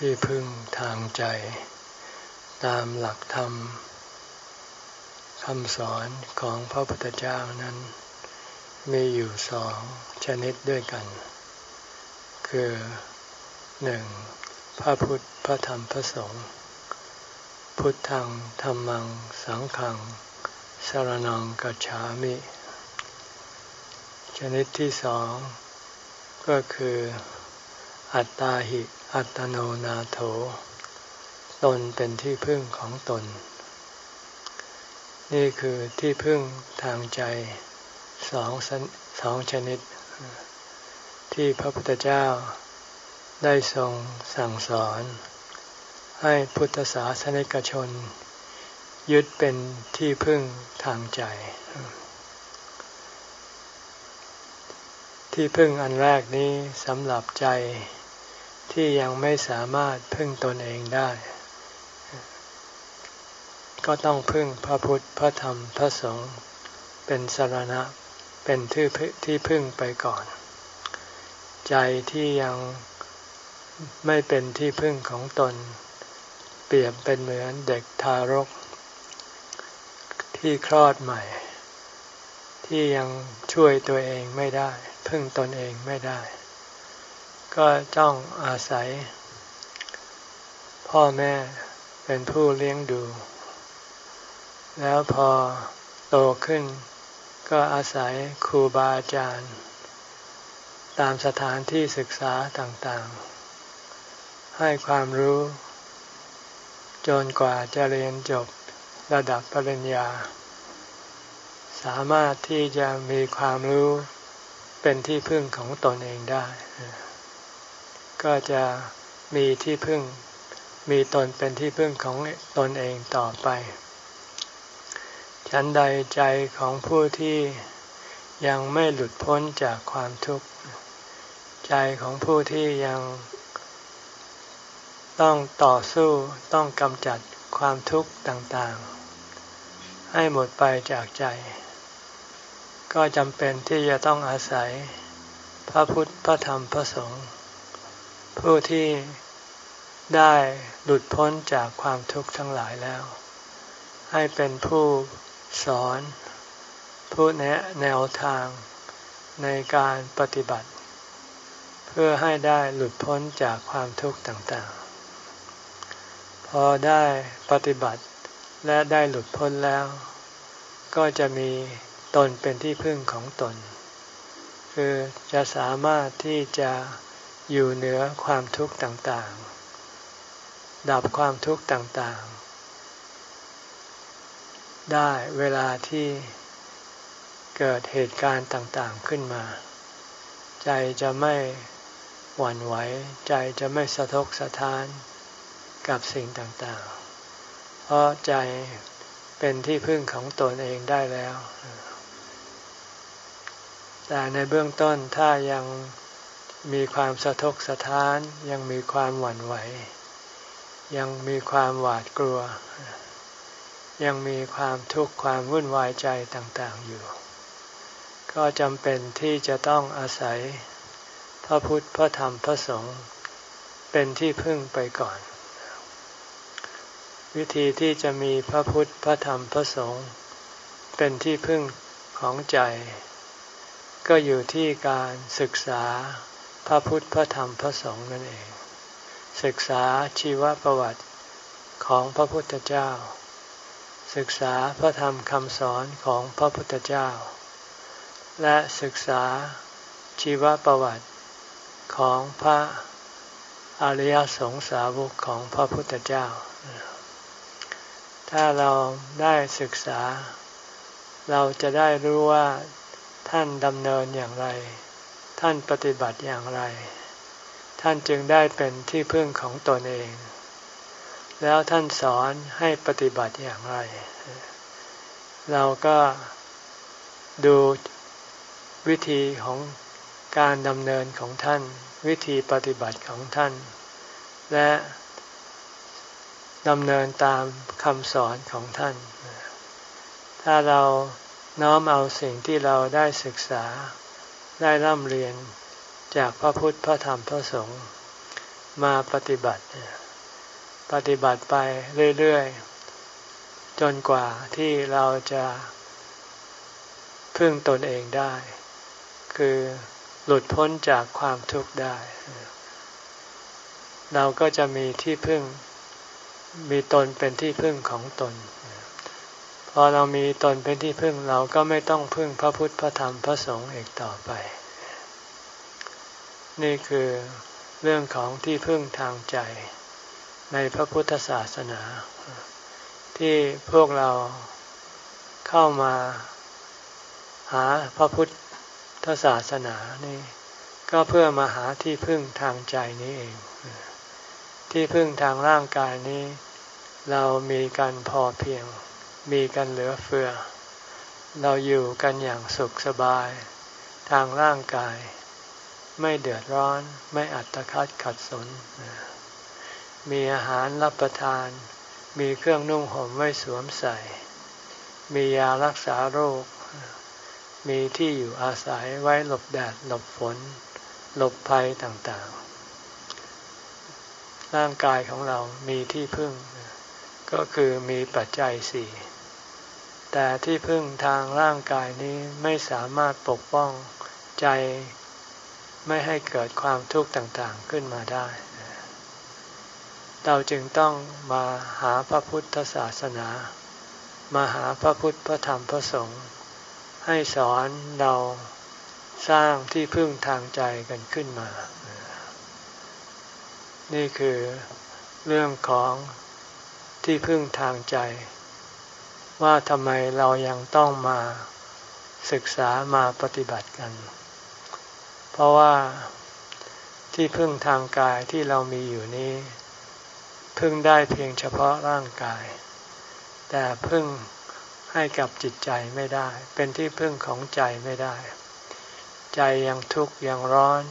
ที่พึ่งทางใจ ตามหลักธรรมคำสอนของพระพุทธเจ้านั้น มีอยู่สองชนิดด้วยกัน คือหนึ่งพระพุทธพระธรรมพระสงฆ์พุทธังธรรมัง สังขังสารนังกัจฉามิ ชนิดที่สองก็คือ อัตตาหิ อัตโนนาโถ ตนเป็นที่พึ่งของตน นี่คือที่พึ่งทางใจสองสองชนิด ที่พระพุทธเจ้าได้ทรงสั่งสอน ให้พุทธศาสนิกชน ยึดเป็นที่พึ่งทางใจ ที่พึ่งอันแรกนี้สำหรับใจ ที่ยังไม่สามารถพึ่งตนเองได้ ก็ต้องพึ่งพระพุทธพระธรรมพระสงฆ์เป็นสารณะเป็นที่ที่พึ่งไปก่อน ใจที่ยังไม่เป็นที่พึ่งของตน เปรียบเป็นเหมือนเด็กทารก ที่คลอดใหม่ ที่ยังช่วยตัวเองไม่ได้ พึ่งตนเองไม่ได้ ก็ต้องอาศัย พ่อแม่เป็นผู้เลี้ยงดู แล้วพอโตขึ้น ก็อาศัยครูบาอาจารย์ ตามสถานที่ศึกษาต่างๆ ให้ความรู้ จนกว่าจะเรียนจบระดับปริญญา สามารถที่จะมีความรู้เป็นที่พึ่งของตนเองได้ ก็จะมีที่พึ่ง มีตนเป็นที่พึ่งของตนเองต่อไป ฉันใดใจของผู้ที่ยังไม่หลุดพ้นจากความทุกข์ ใจของผู้ที่ยังต้องต่อสู้ต้องกำจัดความทุกข์ต่างๆ ให้หมดไปจากใจ ก็จำเป็นที่จะต้องอาศัย พระพุทธพระธรรมพระสงฆ์ ผู้ที่ได้หลุดพ้นจากความทุกข์ทั้งหลายแล้ว ให้เป็นผู้สอน ผู้แนะแนวทางในการปฏิบัติ เพื่อให้ได้หลุดพ้นจากความทุกข์ต่างๆ พอได้ปฏิบัติและได้หลุดพ้นแล้ว ก็จะมีตนเป็นที่พึ่งของตน คือจะสามารถที่จะ อยู่เหนือความทุกข์ต่างๆ ดับความทุกข์ต่างๆ ได้เวลาที่เกิดเหตุการณ์ต่างๆขึ้นมา ใจจะไม่หวั่นไหว ใจจะไม่สะทกสะท้านกับสิ่งต่างๆ เพราะใจเป็นที่พึ่งของตนเองได้แล้ว แต่ในเบื้องต้นถ้ายัง มีความสะทกสะท้าน ยังมีความหวั่นไหว ยังมีความหวาดกลัว ยังมีความทุกข์ความวุ่นวายใจต่างๆอยู่ ก็จำเป็นที่จะต้องอาศัย พระพุทธพระธรรมพระสงฆ์เป็นที่พึ่งไปก่อน วิธีที่จะมีพระพุทธพระธรรมพระสงฆ์เป็นที่พึ่งของใจ ก็อยู่ที่การศึกษา พระพุทธพระธรรมพระสงฆ์นั่นเอง ศึกษาชีวประวัติของพระพุทธเจ้า ศึกษาพระธรรมคำสอนของพระพุทธเจ้า และศึกษาชีวประวัติของพระอริยสงสาวกของพระพุทธเจ้า ถ้าเราได้ศึกษา เราจะได้รู้ว่าท่านดำเนินอย่างไร ท่านปฏิบัติอย่างไร ท่านจึงได้เป็นที่พึ่งของตนเอง แล้วท่านสอนให้ปฏิบัติอย่างไร เราก็ดูวิธีของการดำเนินของท่าน วิธีปฏิบัติของท่าน และดำเนินตามคำสอนของท่าน ถ้าเราน้อมเอาสิ่งที่เราได้ศึกษา ได้ร่ำเรียนจากพระพุทธพระธรรมพระสงฆ์มาปฏิบัติ ปฏิบัติไปเรื่อยๆ จนกว่าที่เราจะพึ่งตนเองได้ คือหลุดพ้นจากความทุกข์ได้ เราก็จะมีที่พึ่งมีตนเป็นที่พึ่งของตน พอเรามีตนเป็นที่พึ่งเราก็ไม่ต้องพึ่งพระพุทธพระธรรมพระสงฆ์อีกต่อไป นี่คือเรื่องของที่พึ่งทางใจในพระพุทธศาสนา ที่พวกเราเข้ามาหาพระพุทธศาสนานี่ก็เพื่อมาหาที่พึ่งทางใจนี้เอง ที่พึ่งทางร่างกายนี้ เรามีกันพอเพียง มีกันเหลือเฟือ เราอยู่กันอย่างสุขสบาย ทางร่างกาย ไม่เดือดร้อนไม่อัตคัดขัดสน มีอาหารรับประทาน มีเครื่องนุ่งห่มไว้สวมใส่ มียารักษาโรค มีที่อยู่อาศัยไว้หลบแดดหลบฝน หลบภัยต่างๆ ร่างกายของเรามีที่พึ่งก็คือมีปัจจัยสี่ แต่ที่พึ่งทางร่างกายนี้ไม่สามารถปกป้องใจไม่ให้เกิดความทุกข์ต่างๆขึ้นมาได้ เราจึงต้องมาหาพระพุทธศาสนา มาหาพระพุทธพระธรรมพระสงฆ์ให้สอนเราสร้างที่พึ่งทางใจกันขึ้นมา นี่คือเรื่องของที่พึ่งทางใจ ว่าทำไมเรายังต้องมาศึกษามาปฏิบัติกัน เพราะว่าที่พึ่งทางกายที่เรามีอยู่นี้ พึ่งได้เพียงเฉพาะร่างกาย แต่พึ่งให้กับจิตใจไม่ได้ เป็นที่พึ่งของใจไม่ได้ ใจยังทุกข์ยังร้อน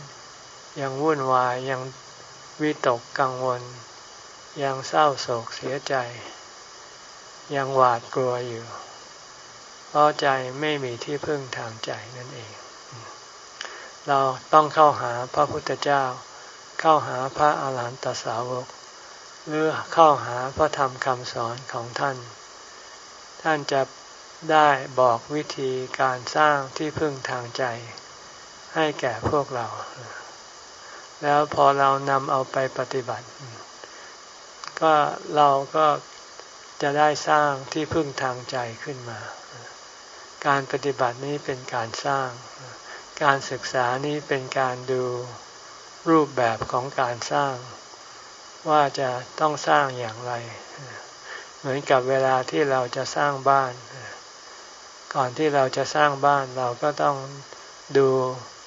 ยังวุ่นวายยังวิตกกังวล ยังเศร้าโศกเสียใจ ยังหวาดกลัวอยู่ เพราะใจไม่มีที่พึ่งทางใจนั่นเอง เราต้องเข้าหาพระพุทธเจ้า เข้าหาพระอาหารหันตสาวก หรือเข้าหาพระธรรมคำสอนของท่าน ท่านจะได้บอกวิธีการสร้างที่พึ่งทางใจ ให้แก่พวกเรา แล้วพอเรานำเอาไปปฏิบัติ ก็เราก็ จะได้สร้างที่พึ่งทางใจขึ้นมา การปฏิบัตินี้เป็นการสร้าง การศึกษานี้เป็นการดูรูปแบบของการสร้าง ว่าจะต้องสร้างอย่างไร เหมือนกับเวลาที่เราจะสร้างบ้าน ก่อนที่เราจะสร้างบ้านเราก็ต้องดู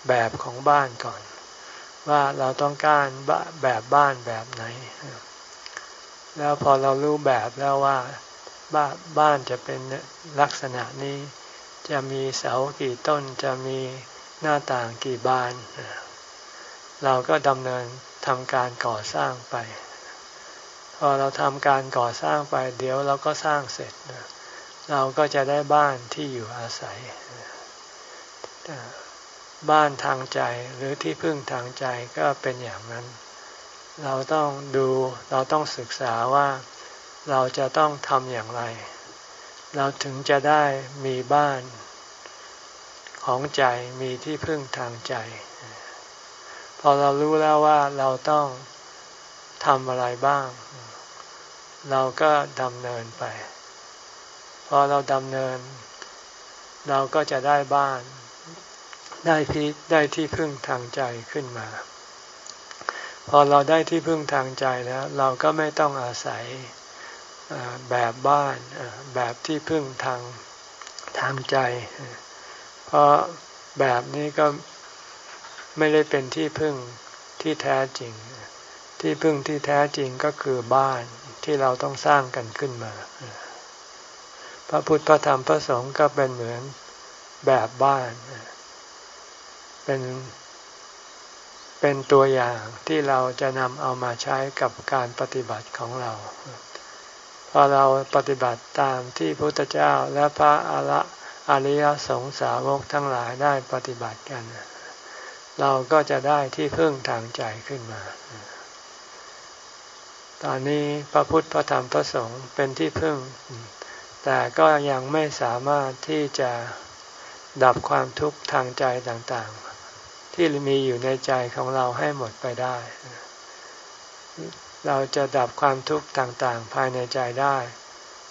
แบบของบ้านก่อน ว่าเราต้องการแบบบ้านแบบไหน แล้วพอเรารู้แบบแล้วว่าบ้านบ้านจะเป็นลักษณะนี้ จะมีเสากี่ต้นจะมีหน้าต่างกี่บาน เราก็ดำเนินทำการก่อสร้างไป พอเราทำการก่อสร้างไป เดี๋ยวเราก็สร้างเสร็จ เราก็จะได้บ้านที่อยู่อาศัย บ้านทางใจหรือที่พึ่งทางใจก็เป็นอย่างนั้น เราต้องดูเราต้องศึกษาว่าเราจะต้องทำอย่างไร เราถึงจะได้มีบ้านของใจมีที่พึ่งทางใจ พอเรารู้แล้วว่าเราต้องทำอะไรบ้าง เราก็ดำเนินไป พอเราดำเนิน เราก็จะได้บ้าน ได้พีได้ที่พึ่งทางใจขึ้นมา พอเราได้ที่พึ่งทางใจแล้ว เราก็ไม่ต้องอาศัยแบบบ้านแบบที่พึ่งทางทางใจ เพราะแบบนี้ก็ไม่ได้เป็นที่พึ่งที่แท้จริง ที่พึ่งที่แท้จริงก็คือบ้านที่เราต้องสร้างกันขึ้นมา พระพุทธพระธรรมพระสงฆ์ก็เป็นเหมือนแบบบ้าน เป็น เป็นตัวอย่างที่เราจะนำเอามาใช้กับการปฏิบัติของเรา พอเราปฏิบัติตามที่พระพุทธเจ้าและพระอรอริยสงสาวกทั้งหลายได้ปฏิบัติกัน เราก็จะได้ที่พึ่งทางใจขึ้นมา ตอนนี้พระพุทธพระธรรมพระสงฆ์เป็นที่พึ่ง แต่ก็ยังไม่สามารถที่จะดับความทุกข์ทางใจต่าง ที่มีอยู่ในใจของเราให้หมดไปได้ เราจะดับความทุกข์ต่างๆ ภายในใจได้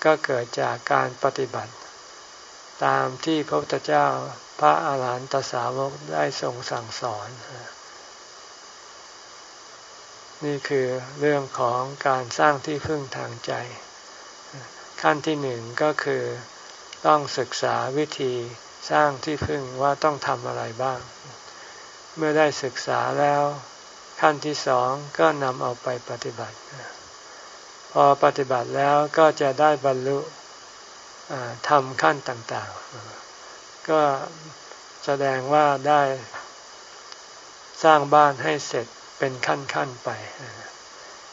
ก็เกิดจากการปฏิบัติ ตามที่พระพุทธเจ้าพระอาหารหันตสาวกได้ทรงสั่งสอน นี่คือเรื่องของการสร้างที่พึ่งทางใจ ขั้นที่หนึ่งก็คือต้องศึกษาวิธีสร้างที่พึ่งว่าต้องทำอะไรบ้าง เมื่อได้ศึกษาแล้ว ขั้นที่สองก็นำเอาไปปฏิบัติ พอปฏิบัติแล้วก็จะได้บรรลุทำขั้นต่างๆ ก็แสดงว่าได้สร้างบ้านให้เสร็จเป็นขั้นๆไป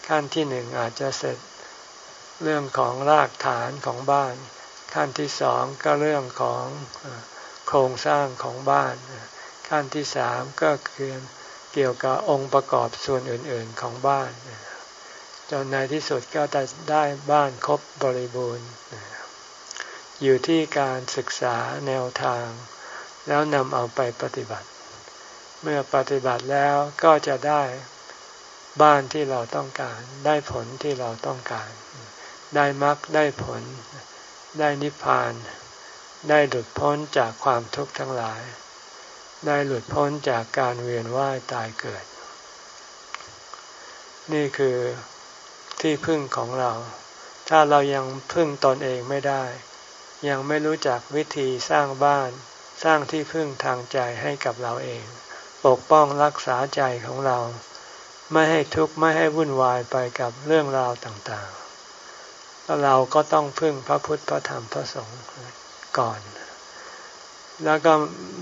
ขั้นที่หนึ่งอาจจะเสร็จเรื่องของรากฐานของบ้าน ขั้นที่สองก็เรื่องของโครงสร้างของบ้าน ขั้นที่สามก็คือเกี่ยวกับองค์ประกอบส่วนอื่นๆของบ้าน จนในที่สุดก็จะได้บ้านครบบริบูรณ์ อยู่ที่การศึกษาแนวทาง แล้วนำเอาไปปฏิบัติ เมื่อปฏิบัติแล้วก็จะได้บ้านที่เราต้องการ ได้ผลที่เราต้องการ ได้มรรคได้ผล ได้นิพพาน ได้หลุดพ้นจากความทุกข์ทั้งหลาย ได้หลุดพ้นจากการเวียนว่ายตายเกิด นี่คือที่พึ่งของเรา ถ้าเรายังพึ่งตนเองไม่ได้ ยังไม่รู้จักวิธีสร้างบ้าน สร้างที่พึ่งทางใจให้กับเราเอง ปกป้องรักษาใจของเรา ไม่ให้ทุกข์ไม่ให้วุ่นวายไปกับเรื่องราวต่างๆ เราก็ต้องพึ่งพระพุทธพระธรรมพระสงฆ์ก่อน แล้วก็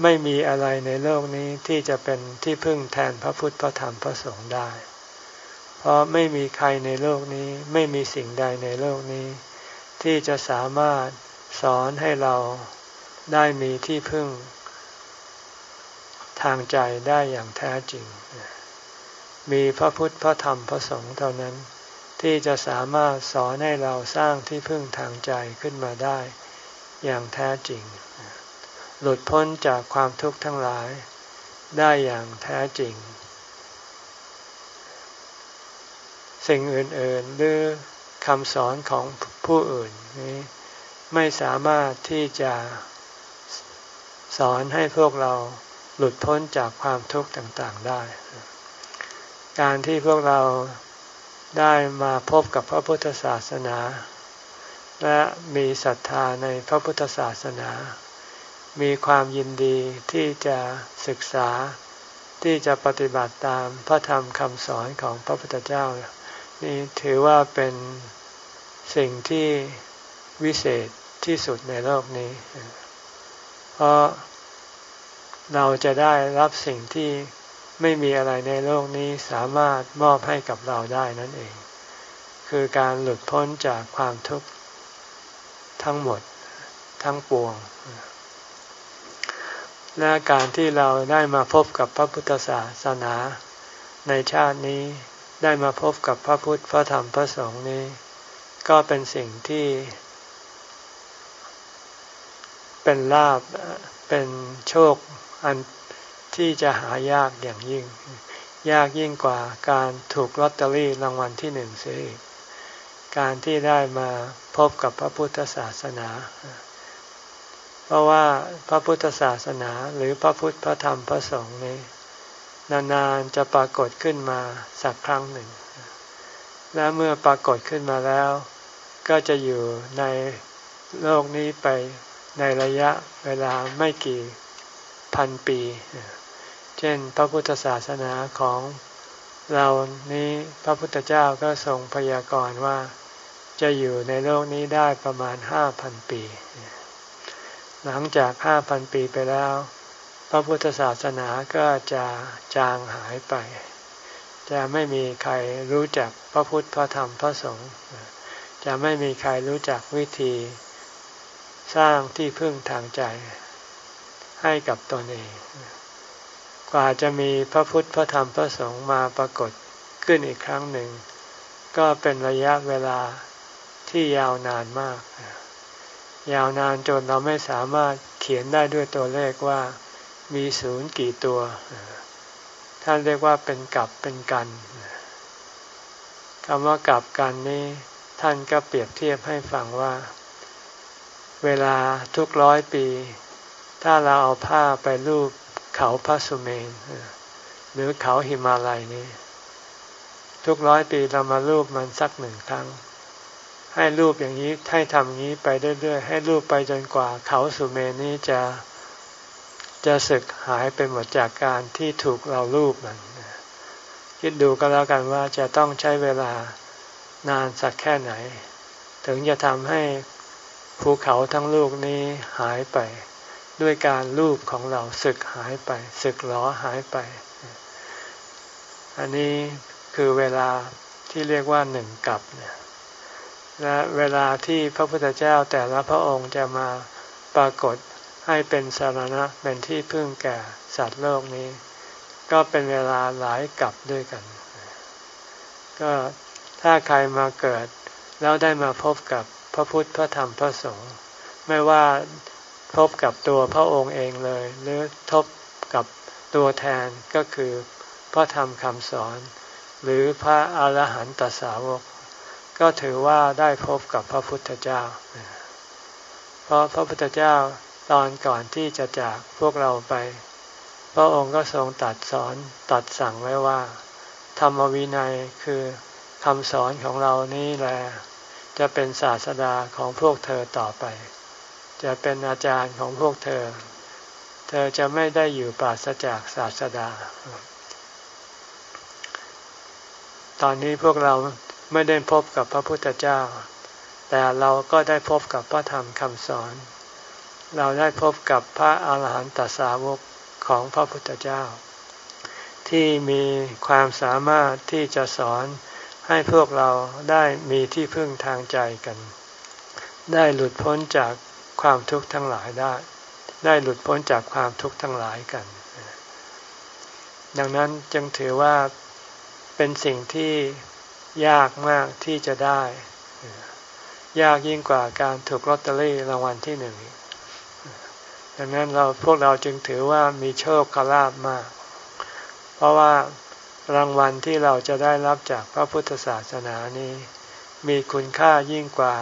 ไม่มีอะไรในโลกนี้ที่จะเป็นที่พึ่งแทนพระพุทธพระธรรมพระสงฆ์ได้ เพราะไม่มีใครในโลกนี้ ไม่มีสิ่งใดในโลกนี้ ที่จะสามารถสอนให้เราได้มีที่พึ่ง ทางใจได้อย่างแท้จริง มีพระพุทธพระธรรมพระสงฆ์เท่านั้น ที่จะสามารถสอนให้เราสร้างที่พึ่งทางใจขึ้นมาได้ อย่างแท้จริง หลุดพ้นจากความทุกข์ทั้งหลาย ได้อย่างแท้จริง สิ่งอื่น ๆ หรือคำสอนของผู้อื่นนี้ไม่สามารถที่จะสอนให้พวกเราหลุดพ้นจากความทุกข์ต่าง ๆ ได้ การที่พวกเราได้มาพบกับพระพุทธศาสนา และมีศรัทธาในพระพุทธศาสนา มีความยินดีที่จะศึกษาที่จะปฏิบัติตามพระธรรมคำสอนของพระพุทธเจ้า นี่ถือว่าเป็นสิ่งที่วิเศษที่สุดในโลกนี้ เพราะเราจะได้รับสิ่งที่ไม่มีอะไรในโลกนี้สามารถมอบให้กับเราได้นั่นเอง คือการหลุดพ้นจากความทุกข์ทั้งหมดทั้งปวง และการที่เราได้มาพบกับพระพุทธศาสนา ในชาตินี้ได้มาพบกับพระพุทธพระธรรมพระสงฆ์นี้ ก็เป็นสิ่งที่ เป็นลาบเป็นโชคอันที่จะหายากอย่างยิ่ง ยากยิ่งกว่าการถูกลอตเตอรี่รางวัลที่หนึ่งเสียอีกการที่ได้มาพบกับพระพุทธศาสนา เพราะว่าพระพุทธศาสนาหรือพระพุทธพระธรรมพระสงฆ์นี้ นานๆจะปรากฏขึ้นมาสักครั้งหนึ่ง และเมื่อปรากฏขึ้นมาแล้ว ก็จะอยู่ในโลกนี้ไปในระยะเวลาไม่กี่พันปี เช่นพระพุทธศาสนาของเรานี้พระพุทธเจ้าก็ทรงพยากรณ์ว่าจะอยู่ในโลกนี้ได้ประมาณห้าพันปี หลังจากห้าพันปีไปแล้ว พระพุทธศาสนาก็จะจางหายไป จะไม่มีใครรู้จักพระพุทธพระธรรมพระสงฆ์จะไม่มีใครรู้จักวิธีสร้างที่พึ่งทางใจให้กับตนเอง กว่าจะมีพระพุทธพระธรรมพระสงฆ์มาปรากฏขึ้นอีกครั้งหนึ่ง ก็เป็นระยะเวลาที่ยาวนานมาก ยาวนานจนเราไม่สามารถเขียนได้ด้วยตัวเลขว่ามีศูนย์กี่ตัว ท่านเรียกว่าเป็นกับเป็นกันคำว่ากับกันนี้ท่านก็เปรียบเทียบให้ฟังว่า เวลาทุกร้อยปี ถ้าเราเอาผ้าไปรูปเขาพระสุเมนหรือเขาหิมาลัยนี้ ทุกร้อยปีเรามารูปมันสักหนึ่งครั้ง ให้รูปอย่างนี้ให้ทำอย่างนี้ไปเรื่อยๆให้รูปไปจนกว่าเขาสุเมนนี้จะจะสึกหายไปหมดจากการที่ถูกเรารูปมันคิดดูก็แล้วกันว่าจะต้องใช้เวลานานสักแค่ไหน ถึงจะทำให้ภูเขาทั้งลูกนี้หายไป ด้วยการรูปของเราสึกหายไปสึกหลอหายไป อันนี้คือเวลาที่เรียกว่าหนึ่งกับเนี่ย และเวลาที่พระพุทธเจ้าแต่ละพระองค์จะมาปรากฏให้เป็นสารณะเป็นที่พึ่งแก่สัตว์โลกนี้ ก็เป็นเวลาหลายกลับด้วยกัน ก็ถ้าใครมาเกิด แล้วได้มาพบกับพระพุทธพระธรรมพระสงฆ์ไม่ว่าพบกับตัวพระองค์เองเลย หรือทบกับตัวแทนก็คือพระธรรมคำสอน หรือพระอรหันตสาวก ก็ถือว่าได้พบกับพระพุทธเจ้า เพราะพระพุทธเจ้าตอนก่อนที่จะจากพวกเราไป พระองค์ก็ทรงตัดสอนตัดสั่งไว้ว่า ธรรมวินัยคือคำสอนของเรานี้แหละจะเป็นศาสดาของพวกเธอต่อไป จะเป็นอาจารย์ของพวกเธอ เธอจะไม่ได้อยู่ปราศจากศาสดา ตอนนี้พวกเรา ไม่ได้พบกับพระพุทธเจ้า แต่เราก็ได้พบกับพระธรรมคำสอน เราได้พบกับพระอาหารหันตสาวกของพระพุทธเจ้า ที่มีความสามารถที่จะสอนให้พวกเราได้มีที่พึ่งทางใจกัน ได้หลุดพ้นจากความทุกข์ทั้งหลายได้ ได้หลุดพ้นจากความทุกข์ทั้งหลายกัน ดังนั้นจึงถือว่าเป็นสิ่งที่ ยากมากที่จะได้ ยากยิ่งกว่าการถูกลอตเตอรี่รางวัลที่หนึ่งดังนั้นเราพวกเราจึงถือว่ามีโชคกลาบมาก เพราะว่ารางวัลที่เราจะได้รับจากพระพุทธศาสนานี้ มีคุณค่ายิ่งกว่า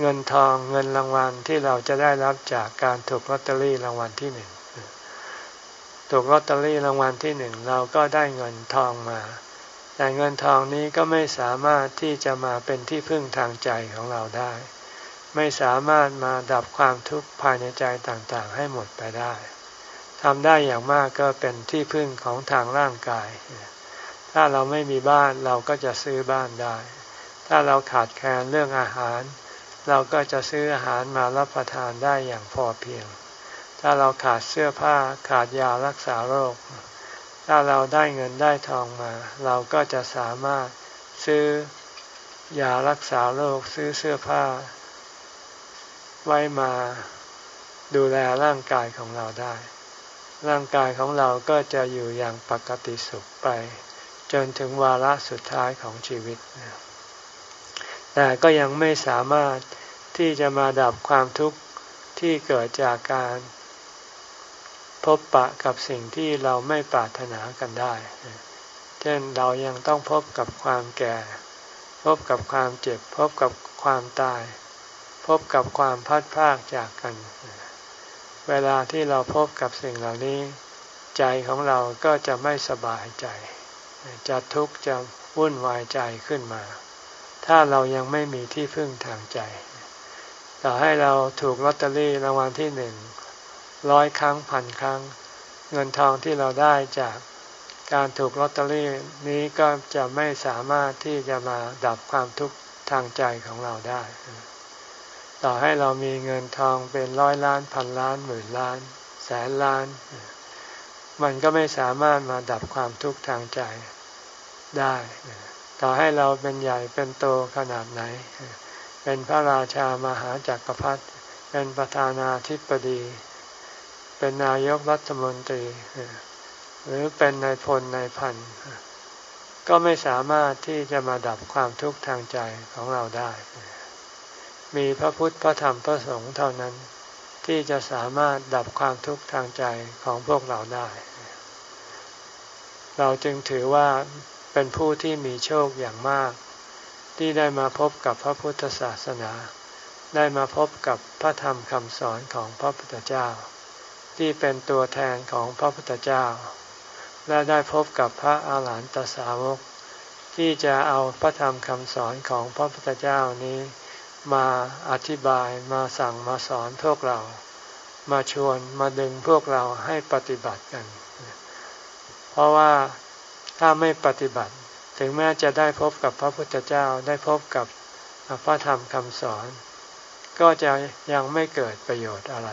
เงินทองเงินรางวัลที่เราจะได้รับจากการถูกลอตเตอรี่รางวัลที่หนึ่งถูกลอตเตอรี่รางวัลที่หนึ่งเราก็ได้เงินทองมา แต่เงินทองนี้ก็ไม่สามารถที่จะมาเป็นที่พึ่งทางใจของเราได้ ไม่สามารถมาดับความทุกข์ภายในใจต่างๆ ให้หมดไปได้ทำได้อย่างมากก็เป็นที่พึ่งของทางร่างกาย ถ้าเราไม่มีบ้านเราก็จะซื้อบ้านได้ ถ้าเราขาดแคลนเรื่องอาหาร เราก็จะซื้ออาหารมารับประทานได้อย่างพอเพียง ถ้าเราขาดเสื้อผ้าขาดยารักษาโรค ถ้าเราได้เงินได้ทองมา เราก็จะสามารถซื้อยารักษาโรคซื้อเสื้อผ้า ไว้มาดูแลร่างกายของเราได้ ร่างกายของเราก็จะอยู่อย่างปกติสุขไป จนถึงวาระสุดท้ายของชีวิต แต่ก็ยังไม่สามารถที่จะมาดับความทุกข์ที่เกิดจากการ พบปะกับสิ่งที่เราไม่ปรารถนากันได้ เช่นเรายังต้องพบกับความแก่ พบกับความเจ็บ พบกับความตาย พบกับความพัดพากจากกัน เวลาที่เราพบกับสิ่งเหล่านี้ ใจของเราก็จะไม่สบายใจ จะทุกข์จะวุ่นวายใจขึ้นมา ถ้าเรายังไม่มีที่พึ่งทางใจ ต่อให้เราถูกลอตเตอรี่รางวัลที่หนึ่ง ร้อยครั้งพันครั้ง เงินทองที่เราได้จากการถูกลอตเตอรี่นี้ก็จะไม่สามารถที่จะมาดับความทุกข์ทางใจของเราได้ ต่อให้เรามีเงินทองเป็นร้อยล้านพันล้านหมื่นล้าน แสนล้าน มันก็ไม่สามารถมาดับความทุกข์ทางใจได้ ต่อให้เราเป็นใหญ่เป็นโตขนาดไหน เป็นพระราชามหาจักรพรรดิ เป็นประธานาธิบดี เป็นนายกรัฐมนตรี หรือเป็นนายพลนายพัน ก็ไม่สามารถที่จะมาดับความทุกข์ทางใจของเราได้ มีพระพุทธพระธรรมพระสงฆ์เท่านั้นที่จะสามารถดับความทุกข์ทางใจของพวกเราได้ เราจึงถือว่าเป็นผู้ที่มีโชคอย่างมาก ที่ได้มาพบกับพระพุทธศาสนา ได้มาพบกับพระธรรมคำสอนของพระพุทธเจ้า ที่เป็นตัวแทนของพระพุทธเจ้า และได้พบกับพระอาหารหันตสาวก ที่จะเอาพระธรรมคำสอนของพระพุทธเจ้านี้ มาอธิบายมาสั่งมาสอนพวกเรา มาชวนมาดึงพวกเราให้ปฏิบัติกัน เพราะว่าถ้าไม่ปฏิบัติ ถึงแม้จะได้พบกับพระพุทธเจ้าได้พบกับพระธรรมคำสอน ก็จะยังไม่เกิดประโยชน์อะไร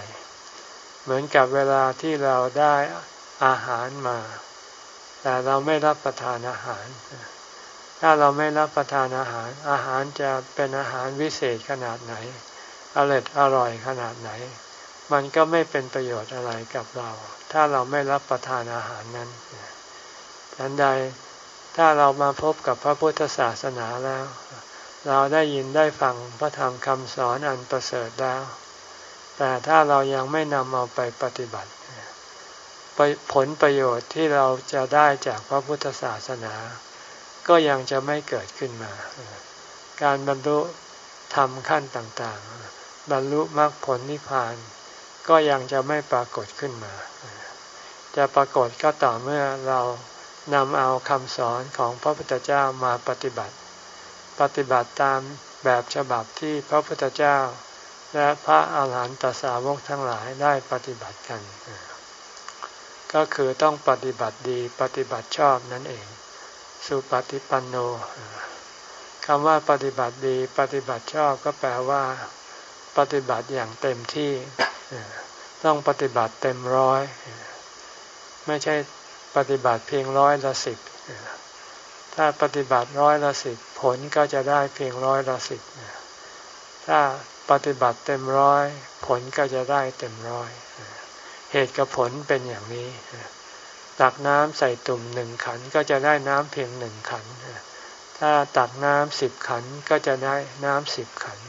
เหมือนกับเวลาที่เราได้อาหารมา แต่เราไม่รับประทานอาหาร ถ้าเราไม่รับประทานอาหาร อาหารจะเป็นอาหารวิเศษขนาดไหนอร่อยอร่อยขนาดไหน มันก็ไม่เป็นประโยชน์อะไรกับเรา ถ้าเราไม่รับประทานอาหารนั้นดังใดถ้าเรามาพบกับพระพุทธศาสนาแล้ว เราได้ยินได้ฟังพระธรรมคำสอนอันประเสริฐแล้ว แต่ถ้าเรายังไม่นำเอาไปปฏิบัติผลประโยชน์ที่เราจะได้จากพระพุทธศาสนา ก็ยังจะไม่เกิดขึ้นมา การบรรลุธรรมขั้นต่างๆ บรรลุมรรคผลนิพพาน ก็ยังจะไม่ปรากฏขึ้นมา จะปรากฏก็ต่อเมื่อเรานำเอาคำสอนของพระพุทธเจ้ามาปฏิบัติ ปฏิบัติตามแบบฉบับที่พระพุทธเจ้า และพระอาหารหันตสาวกทั้งหลายได้ปฏิบัติกัน ก็คือต้องปฏิบัติดีปฏิบัติชอบนั่นเอง สุปฏิปันโนคำว่าปฏิบัติดีปฏิบัติชอบก็แปลว่า ปฏิบัติอย่างเต็มที่ ต้องปฏิบัติเต็มร้อย ไม่ใช่ปฏิบัติเพียงร้อยละสิบถ้าปฏิบัติร้อยละสิบผลก็จะได้เพียงร้อยละสิบถ้า ปฏิบัติเต็มร้อย ผลก็จะได้เต็มร้อย เหตุกับผลเป็นอย่างนี้ ตักน้ำใส่ตุ่มหนึ่งขันก็จะได้น้ำเพียงหนึ่งขัน ถ้าตักน้ำสิบขันก็จะได้น้ำสิบขัน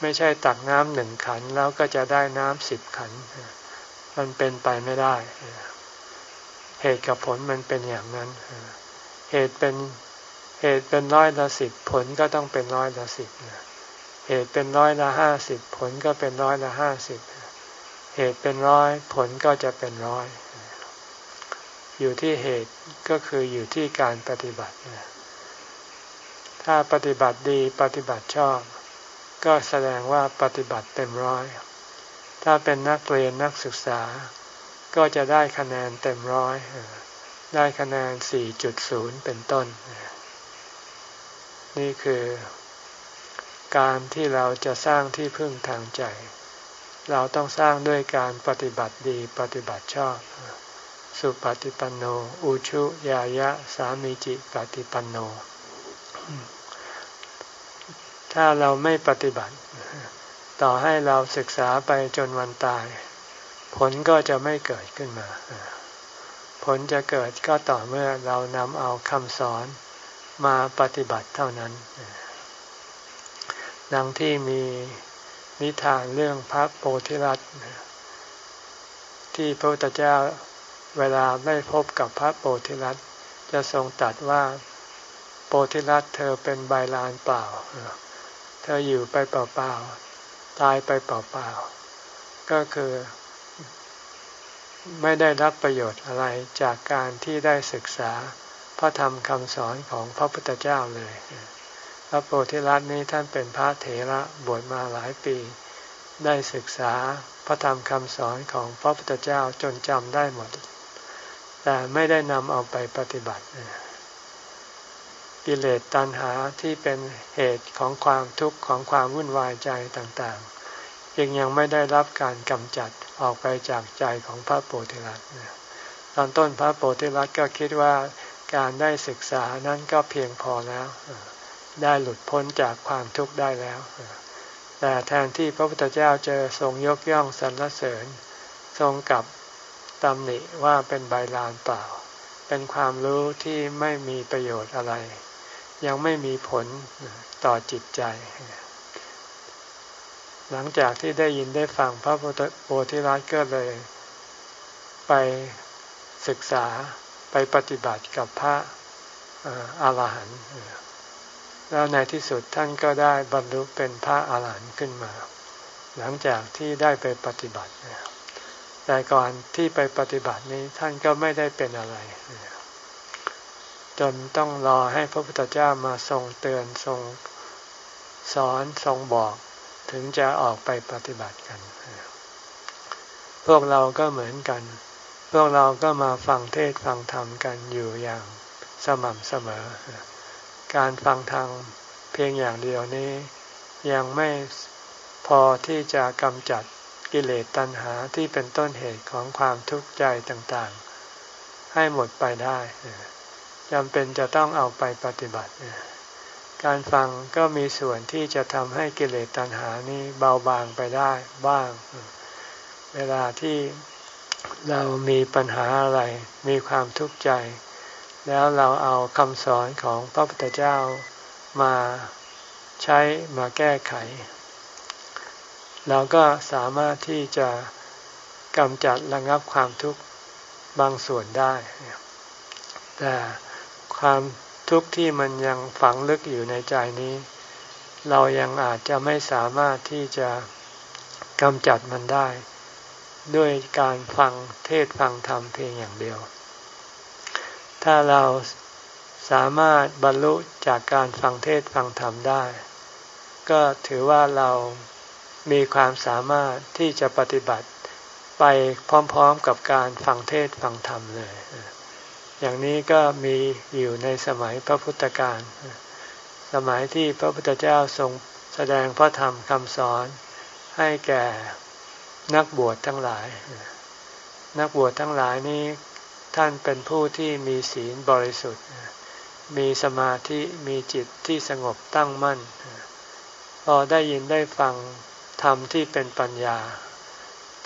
ไม่ใช่ตักน้ำหนึ่งขันแล้วก็จะได้น้ำสิบขัน มันเป็นไปไม่ได้ เหตุกับผลมันเป็นอย่างนั้น เหตุเป็นเหตุเป็นร้อยละสิบผลก็ต้องเป็นร้อยละสิบ เหตุเป็นร้อยละห้าสิบผลก็เป็นร้อยละห้าสิบเหตุเป็นร้อยผลก็จะเป็นร้อย อยู่ที่เหตุก็คืออยู่ที่การปฏิบัติ ถ้าปฏิบัติดีปฏิบัติชอบ ก็แสดงว่าปฏิบัติเต็มร้อย ถ้าเป็นนักเรียนนักศึกษา ก็จะได้คะแนนเต็มร้อย ได้คะแนน 4.0 เป็นต้น นี่คือ การที่เราจะสร้างที่พึ่งทางใจ เราต้องสร้างด้วยการปฏิบัติดีปฏิบัติชอบ สุปฏิปันโน อุชุยายะ สามีจิปฏิปันโน ถ้าเราไม่ปฏิบัติ ต่อให้เราศึกษาไปจนวันตาย ผลก็จะไม่เกิดขึ้นมา ผลจะเกิดก็ต่อเมื่อเรานำเอาคำสอนมาปฏิบัติเท่านั้น ดังที่มีนิทานเรื่องพระโพธิรัตน์ที่พระพุทธเจ้าเวลาไม่พบกับพระโพธิรัตน์จะทรงตัดว่าโพธิรัตน์เธอเป็นใบลานเปล่า เธออยู่ไปเปล่าๆตายไปเปล่าๆก็คือไม่ได้รับประโยชน์อะไรจากการที่ได้ศึกษาพระธรรมคำสอนของพระพุทธเจ้าเลย ระโพธิรัตน์นี้ท่านเป็นพระเถระบวชมาหลายปี ได้ศึกษาพระธรรมคำสอนของพระพุทธเจ้าจนจำได้หมด แต่ไม่ได้นำเอาไปปฏิบัติ กิเลสตัณหาที่เป็นเหตุของความทุกข์ของความวุ่นวายใจต่างๆ ยังยังไม่ได้รับการกำจัดออกไปจากใจของพระโพธิรัตน์ตอนต้นพระโพธิรัตน์ก็คิดว่าการได้ศึกษานั้นก็เพียงพอแล้ว ได้หลุดพ้นจากความทุกข์ได้แล้ว แต่แทนที่พระพุทธเจ้าจะทรงยกย่องสรรเสริญ ทรงกับตำหนิว่าเป็นใบลานเปล่า เป็นความรู้ที่ไม่มีประโยชน์อะไร ยังไม่มีผลต่อจิตใจ หลังจากที่ได้ยินได้ฟังพระโพธิรัตก็เลย ไปศึกษาไปปฏิบัติกับพระอาหารหันต์ แล้วในที่สุดท่านก็ได้บรรลุเป็นพระอาหารหันต์ขึ้นมา หลังจากที่ได้ไปปฏิบัติแต่ก่อนที่ไปปฏิบัตินี้ท่านก็ไม่ได้เป็นอะไร จนต้องรอให้พระพุทธเจ้ามาทรงเตือนทรงสอนทรงบอกถึงจะออกไปปฏิบัติกัน พวกเราก็เหมือนกัน พวกเราก็มาฟังเทศฟังธรรมกันอยู่อย่างสม่ำเสมอ การฟังธรรมเพียงอย่างเดียวนี้ ยังไม่พอที่จะกำจัดกิเลสตัณหาที่เป็นต้นเหตุของความทุกข์ใจต่างๆ ให้หมดไปได้จำเป็นจะต้องเอาไปปฏิบัติ การฟังก็มีส่วนที่จะทำให้กิเลสตัณหานี้เบาบางไปได้บ้าง เวลาที่เรามีปัญหาอะไร มีความทุกข์ใจ แล้วเราเอาคำสอนของพระพุทธเจ้ามาใช้มาแก้ไข เราก็สามารถที่จะกำจัดระงับความทุกข์บางส่วนได้ แต่ความทุกข์ที่มันยังฝังลึกอยู่ในใจนี้ เรายังอาจจะไม่สามารถที่จะกำจัดมันได้ ด้วยการฟังเทศฟังธรรมเพียงอย่างเดียว ถ้าเราสามารถบรรลุจากการฟังเทศฟังธรรมได้ ก็ถือว่าเรามีความสามารถที่จะปฏิบัติไปพร้อมๆกับการฟังเทศฟังธรรมเลย อย่างนี้ก็มีอยู่ในสมัยพระพุทธการ สมัยที่พระพุทธเจ้าทรงแสดงพระธรรมคำสอนให้แก่นักบวชทั้งหลาย นักบวชทั้งหลายนี้ ท่านเป็นผู้ที่มีศีลบริสุทธิ์ มีสมาธิมีจิตที่สงบตั้งมั่น พอได้ยินได้ฟังธรรมที่เป็นปัญญา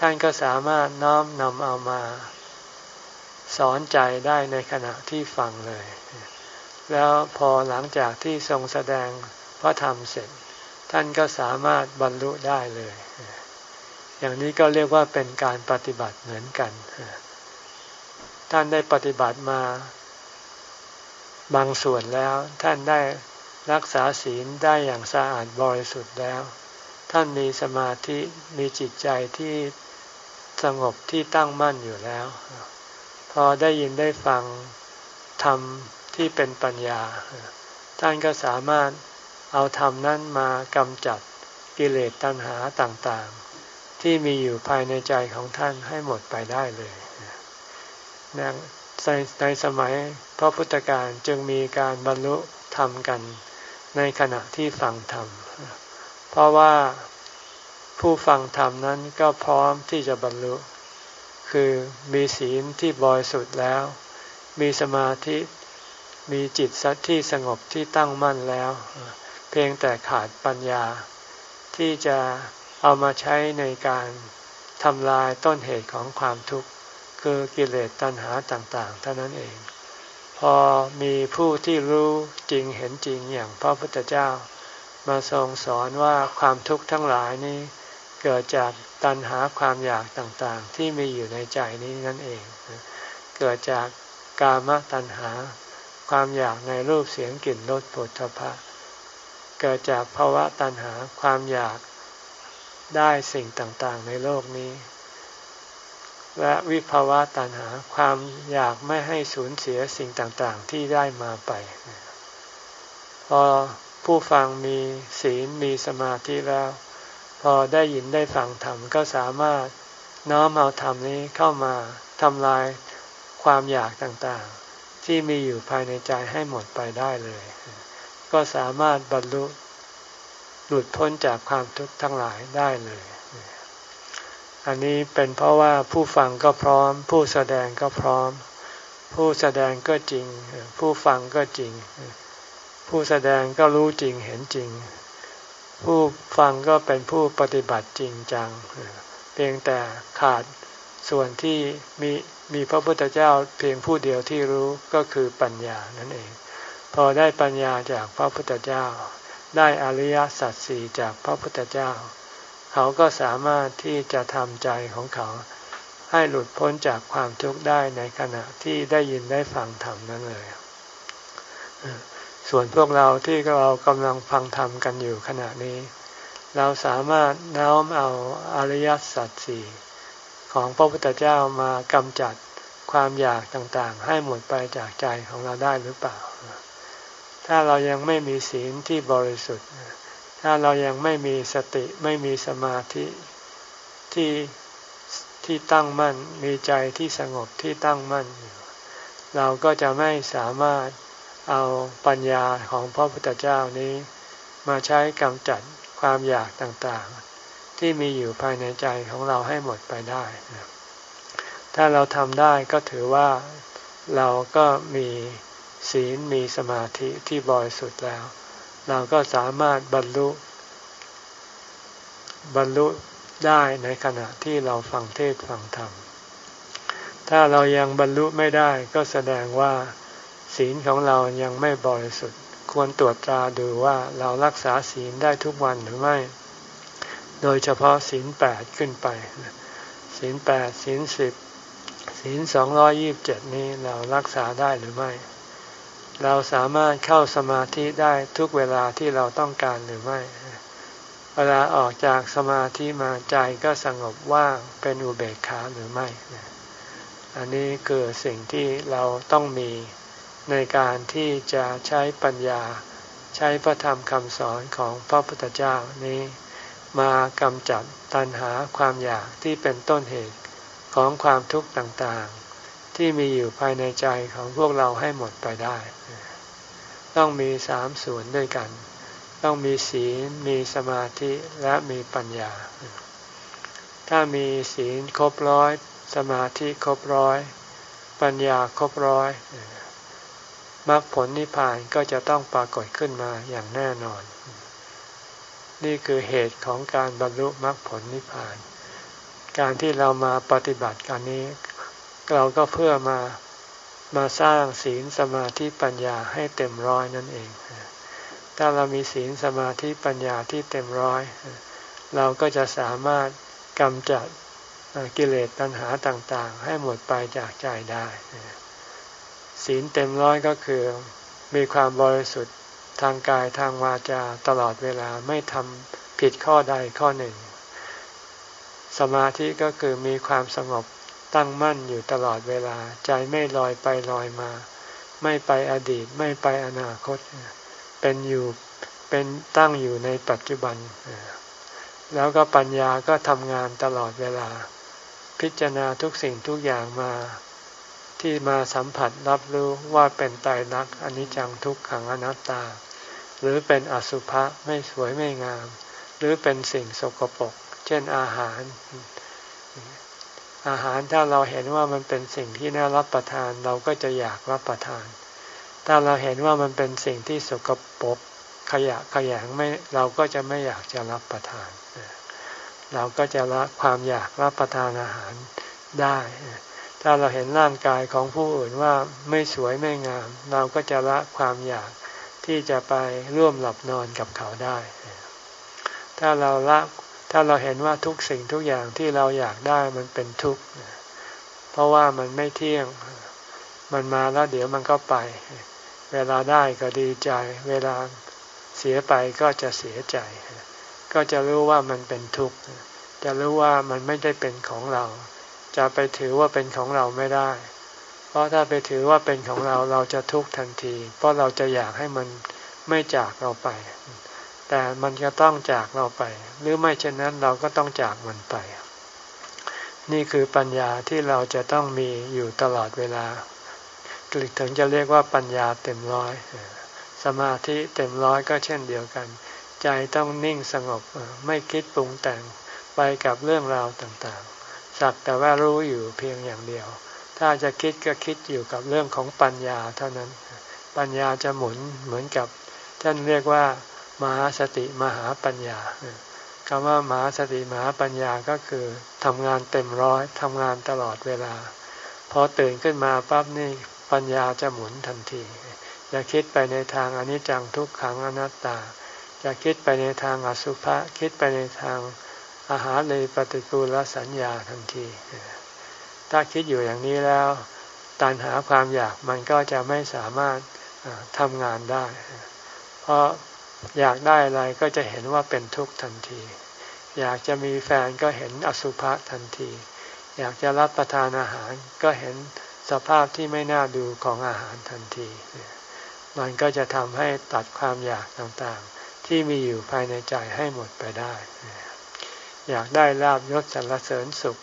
ท่านก็สามารถน้อมนำเอามา สอนใจได้ในขณะที่ฟังเลย แล้วพอหลังจากที่ทรงแสดงพระธรรมเสร็จ ท่านก็สามารถบรรลุได้เลย อย่างนี้ก็เรียกว่าเป็นการปฏิบัติเหมือนกัน ท่านได้ปฏิบัติมา บางส่วนแล้ว ท่านได้รักษาศีลได้อย่างสะอาดบริสุทธิ์แล้ว ท่านมีสมาธิมีจิตใจที่สงบที่ตั้งมั่นอยู่แล้ว พอได้ยินได้ฟังธรรมที่เป็นปัญญา ท่านก็สามารถเอาธรรมนั้นมากำจัดกิเลสตัณหาต่างๆ ที่มีอยู่ภายในใจของท่านให้หมดไปได้เลย ในในสมัยพระพุทธการจึงมีการบรรลุธรรมกัน ในขณะที่ฟังธรรม เพราะว่าผู้ฟังธรรมนั้นก็พร้อมที่จะบรรลุ คือมีศีลที่บริสุทธิ์แล้ว มีสมาธิมีจิตสัตที่สงบที่ตั้งมั่นแล้ว เพียงแต่ขาดปัญญา ที่จะเอามาใช้ในการทำลายต้นเหตุของความทุกข์ คือกิเลสตัณหาต่าง ๆ เท่านั้นเอง พอมีผู้ที่รู้จริงเห็นจริงอย่างพระพุทธเจ้า มาทรงสอนว่าความทุกข์ทั้งหลายนี้ เกิดจากตัณหาความอยากต่างๆ ที่มีอยู่ในใจนี้นั่นเอง เกิดจากกามตัณหา ความอยากในรูปเสียงกลิ่นรสผลพะเกิดจากภาวะตัณหาความอยากได้สิ่งต่างๆ ในโลกนี้ และวิภาวะตัณหาความอยากไม่ให้สูญเสียสิ่งต่างๆ ที่ได้มาไป พอผู้ฟังมีศีลมีสมาธิแล้ว พอได้ยินได้ฟังธรรมก็สามารถน้อมเอาธรรมนี้เข้ามาทำลายความอยากต่างๆ ที่มีอยู่ภายในใจให้หมดไปได้เลย ก็สามารถบรรลุหลุดพ้นจากความทุกข์ทั้งหลายได้เลย อันนี้เป็นเพราะว่าผู้ฟังก็พร้อม ผู้แสดงก็พร้อม ผู้แสดงก็จริง ผู้ฟังก็จริง ผู้แสดงก็รู้จริงเห็นจริง ผู้ฟังก็เป็นผู้ปฏิบัติจริงจัง เพียงแต่ขาดส่วนที่มีมีพระพุทธเจ้าเพียงผู้เดียวที่รู้ก็คือปัญญานั่นเอง พอได้ปัญญาจากพระพุทธเจ้า ได้อริยสัจสี่จากพระพุทธเจ้า เขาก็สามารถที่จะทำใจของเขา ให้หลุดพ้นจากความทุกข์ได้ในขณะที่ได้ยินได้ฟังธรรมนั้นเลย ส่วนพวกเราที่เรากำลังฟังธรรมกันอยู่ขณะนี้ เราสามารถน้อมเอาอริยสัจสี่ของพระพุทธเจ้ามากำจัดความอยากต่างๆ ให้หมดไปจากใจของเราได้หรือเปล่า ถ้าเรายังไม่มีศีลที่บริสุทธิ์ ถ้าเรายังไม่มีสติไม่มีสมาธิที่ที่ตั้งมั่นมีใจที่สงบที่ตั้งมั่นเราก็จะไม่สามารถเอาปัญญาของพระพุทธเจ้านี้ มาใช้กำจัดความอยากต่างๆ ที่มีอยู่ภายในใจของเราให้หมดไปได้ ถ้าเราทำได้ก็ถือว่าเราก็มีศีลมีสมาธิที่บริสุทธิ์แล้ว เราก็สามารถบรรลุ บรรลุได้ในขณะที่เราฟังเทศฟังธรรม ถ้าเรายังบรรลุไม่ได้ก็แสดงว่า ศีลของเรายังไม่บริสุทธิ์ ควรตรวจตราดูว่าเรารักษาศีลได้ทุกวันหรือไม่ โดยเฉพาะศีลแปดขึ้นไป ศีลแปดศีลสิบศีลสองร้อยี่บเจ็ดนี้เรารักษาได้หรือไม่ เราสามารถเข้าสมาธิได้ทุกเวลาที่เราต้องการหรือไม่ เวลาออกจากสมาธิมาใจก็สงบว่างเป็นอุเบกขาหรือไม่ อันนี้คือสิ่งที่เราต้องมีในการที่จะใช้ปัญญาใช้พระธรรมคำสอนของพระพุทธเจ้านี้ มากำจัดตัณหาความอยากที่เป็นต้นเหตุของความทุกข์ต่างๆ ที่มีอยู่ภายในใจของพวกเราให้หมดไปได้ ต้องมีสามส่วนด้วยกัน ต้องมีศีล มีสมาธิและมีปัญญา ถ้ามีศีลครบร้อย สมาธิครบร้อย ปัญญาครบร้อยมรรคผลนิพพานก็จะต้องปรากฏขึ้นมาอย่างแน่นอน นี่คือเหตุของการบรรลุมรรคผลนิพพาน การที่เรามาปฏิบัติการนี้ เราก็เพื่อมามาสร้างศีลสมาธิปัญญาให้เต็มร้อยนั่นเอง ถ้าเรามีศีลสมาธิปัญญาที่เต็มร้อย เราก็จะสามารถกำจัดกิเลสตัณหาต่างๆ ให้หมดไปจากใจได้ ศีลเต็มร้อยก็คือมีความบริสุทธิ์ทางกายทางวาจาตลอดเวลาไม่ทำผิดข้อใดข้อหนึ่ง สมาธิก็คือมีความสงบ ตั้งมั่นอยู่ตลอดเวลา ใจไม่ลอยไปลอยมา ไม่ไปอดีตไม่ไปอนาคต เป็นอยู่เป็นตั้งอยู่ในปัจจุบัน แล้วก็ปัญญาก็ทำงานตลอดเวลา พิจารณาทุกสิ่งทุกอย่างมา ที่มาสัมผัสรับรู้ว่าเป็นไตรลักษณ์อนิจจังทุกขังอนัตตา หรือเป็นอสุภะไม่สวยไม่งาม หรือเป็นสิ่งสกปรกเช่นอาหาร อาหารถ้าเราเห็นว่ามันเป็นสิ่งที่น่ารับประทาน เราก็จะอยากรับประทาน ถ้าเราเห็นว่ามันเป็นสิ่งที่สกปรกขยะขยงไม่เราก็จะไม่อยากจะรับประทาน เราก็จะละความอยากรับประทานอาหารได้ ถ้าเราเห็นร่างกายของผู้อื่นว่าไม่สวยไม่งาม เราก็จะละความอยากที่จะไปร่วมหลับนอนกับเขาได้ ถ้าเราละ ถ้าเราเห็นว่าทุกสิ่งทุกอย่างที่เราอยากได้มันเป็นทุกข์เพราะว่ามันไม่เที่ยง มันมาแล้วเดี๋ยวมันก็ไป เวลาได้ก็ดีใจ เวลาเสียไปก็จะเสียใจ ก็จะรู้ว่ามันเป็นทุกข์จะรู้ว่ามันไม่ได้เป็นของเรา จะไปถือว่าเป็นของเราไม่ได้ เพราะถ้าไปถือว่าเป็นของเราเราจะทุกข์ทันที เพราะเราจะอยากให้มันไม่จากเราไป แต่มันก็ต้องจากเราไป หรือไม่เช่นนั้นเราก็ต้องจากมันไป นี่คือปัญญาที่เราจะต้องมีอยู่ตลอดเวลาถึงจะเรียกว่าปัญญาเต็มร้อย สมาธิเต็มร้อยก็เช่นเดียวกัน ใจต้องนิ่งสงบไม่คิดปรุงแต่งไปกับเรื่องราวต่างๆ สักแต่ว่ารู้อยู่เพียงอย่างเดียว ถ้าจะคิดก็คิดอยู่กับเรื่องของปัญญาเท่านั้น ปัญญาจะหมุนเหมือนกับท่านเรียกว่า มหาสติมหาปัญญาคำว่ามหาสติมหาปัญญาก็คือทำงานเต็มร้อยทำงานตลอดเวลา พอตื่นขึ้นมาปั๊บนี่ปัญญาจะหมุนทันทีจะคิดไปในทางอนิจจังทุกขังอนัตตา จะคิดไปในทางอสุภะคิดไปในทางอาหารเลยปฏิกูลสัญญาทันที ถ้าคิดอยู่อย่างนี้แล้วตัณหาความอยากมันก็จะไม่สามารถทำงานได้ เพราะ อยากได้อะไรก็จะเห็นว่าเป็นทุกข์ทันที อยากจะมีแฟนก็เห็นอสุภะทันที อยากจะรับประทานอาหารก็เห็นสภาพที่ไม่น่าดูของอาหารทันที มันก็จะทำให้ตัดความอยากต่างๆ ที่มีอยู่ภายในใจให้หมดไปได้ อยากได้ลาบยศสรรเสริญสุข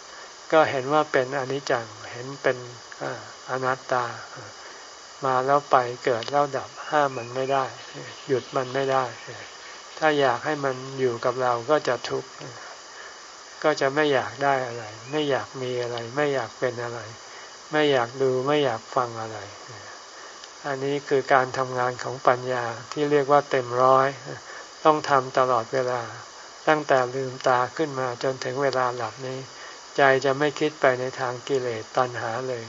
ก็เห็นว่าเป็นอนิจจัง เห็นเป็นอนัตตา มาแล้วไปเกิดแล้วดับห้ามมันไม่ได้ หยุดมันไม่ได้ ถ้าอยากให้มันอยู่กับเราก็จะทุกข์ก็จะไม่อยากได้อะไร ไม่อยากมีอะไร ไม่อยากเป็นอะไร ไม่อยากดูไม่อยากฟังอะไร อันนี้คือการทำงานของปัญญาที่เรียกว่าเต็มร้อย ต้องทำตลอดเวลา ตั้งแต่ลืมตาขึ้นมาจนถึงเวลาหลับนี้ ใจจะไม่คิดไปในทางกิเลสตัณหาเลย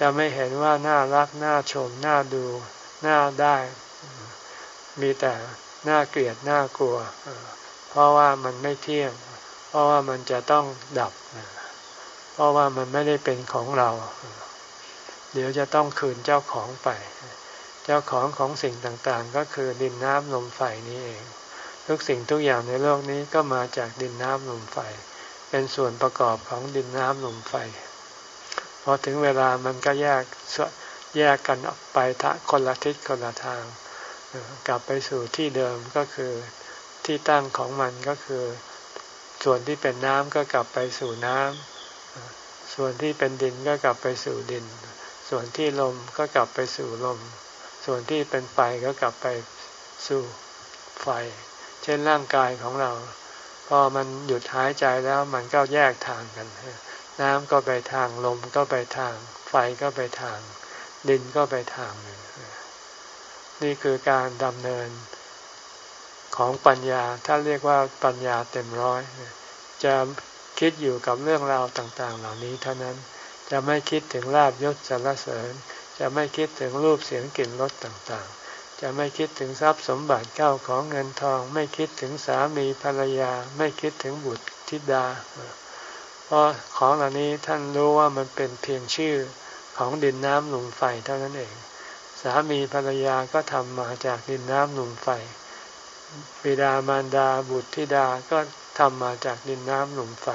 จะไม่เห็นว่าน่ารักน่าชมน่าดูน่าได้ มีแต่น่าเกลียดน่ากลัว เพราะว่ามันไม่เที่ยง เพราะว่ามันจะต้องดับ เพราะว่ามันไม่ได้เป็นของเรา เดี๋ยวจะต้องคืนเจ้าของไป เจ้าของของสิ่งต่างๆ ก็คือดินน้ำลมไฟนี้เอง ทุกสิ่งทุกอย่างในโลกนี้ก็มาจากดินน้ำลมไฟ เป็นส่วนประกอบของดินน้ำลมไฟ พอถึงเวลามันก็แยกแยกกันออกไปทะคนละทิศคนละทาง กลับไปสู่ที่เดิมก็คือที่ตั้งของมันก็คือ ส่วนที่เป็นน้ำก็กลับไปสู่น้ำส่วนที่เป็นดินก็กลับไปสู่ดิน ส่วนที่ลมก็กลับไปสู่ลม ส่วนที่เป็นไฟก็กลับไปสู่ไฟ เช่นร่างกายของเรา พอมันหยุดหายใจแล้วมันก็แยกทางกัน น้ำก็ไปทางลมก็ไปทาง ไฟก็ไปทาง ดินก็ไปทางหนึ่งนี่คือการดำเนินของปัญญา ถ้าเรียกว่าปัญญาเต็มร้อย จะคิดอยู่กับเรื่องราวต่าง ๆ เหล่านี้เท่านั้น จะไม่คิดถึงลาบยศสรรเสริญ จะไม่คิดถึงรูปเสียงกลิ่นรสต่างๆ จะไม่คิดถึงทรัพย์สมบัติเก้าของเงินทอง ไม่คิดถึงสามีภรรยา ไม่คิดถึงบุตรธิดา เพราะของเหล่านี้ท่านรู้ว่ามันเป็นเพียงชื่อของดินน้ำลมไฟเท่านั้นเอง สามีภรรยาก็ทำมาจากดินน้ำลมไฟบิดามารดาบุตรธิดาก็ทำมาจากดินน้ำลมไฟ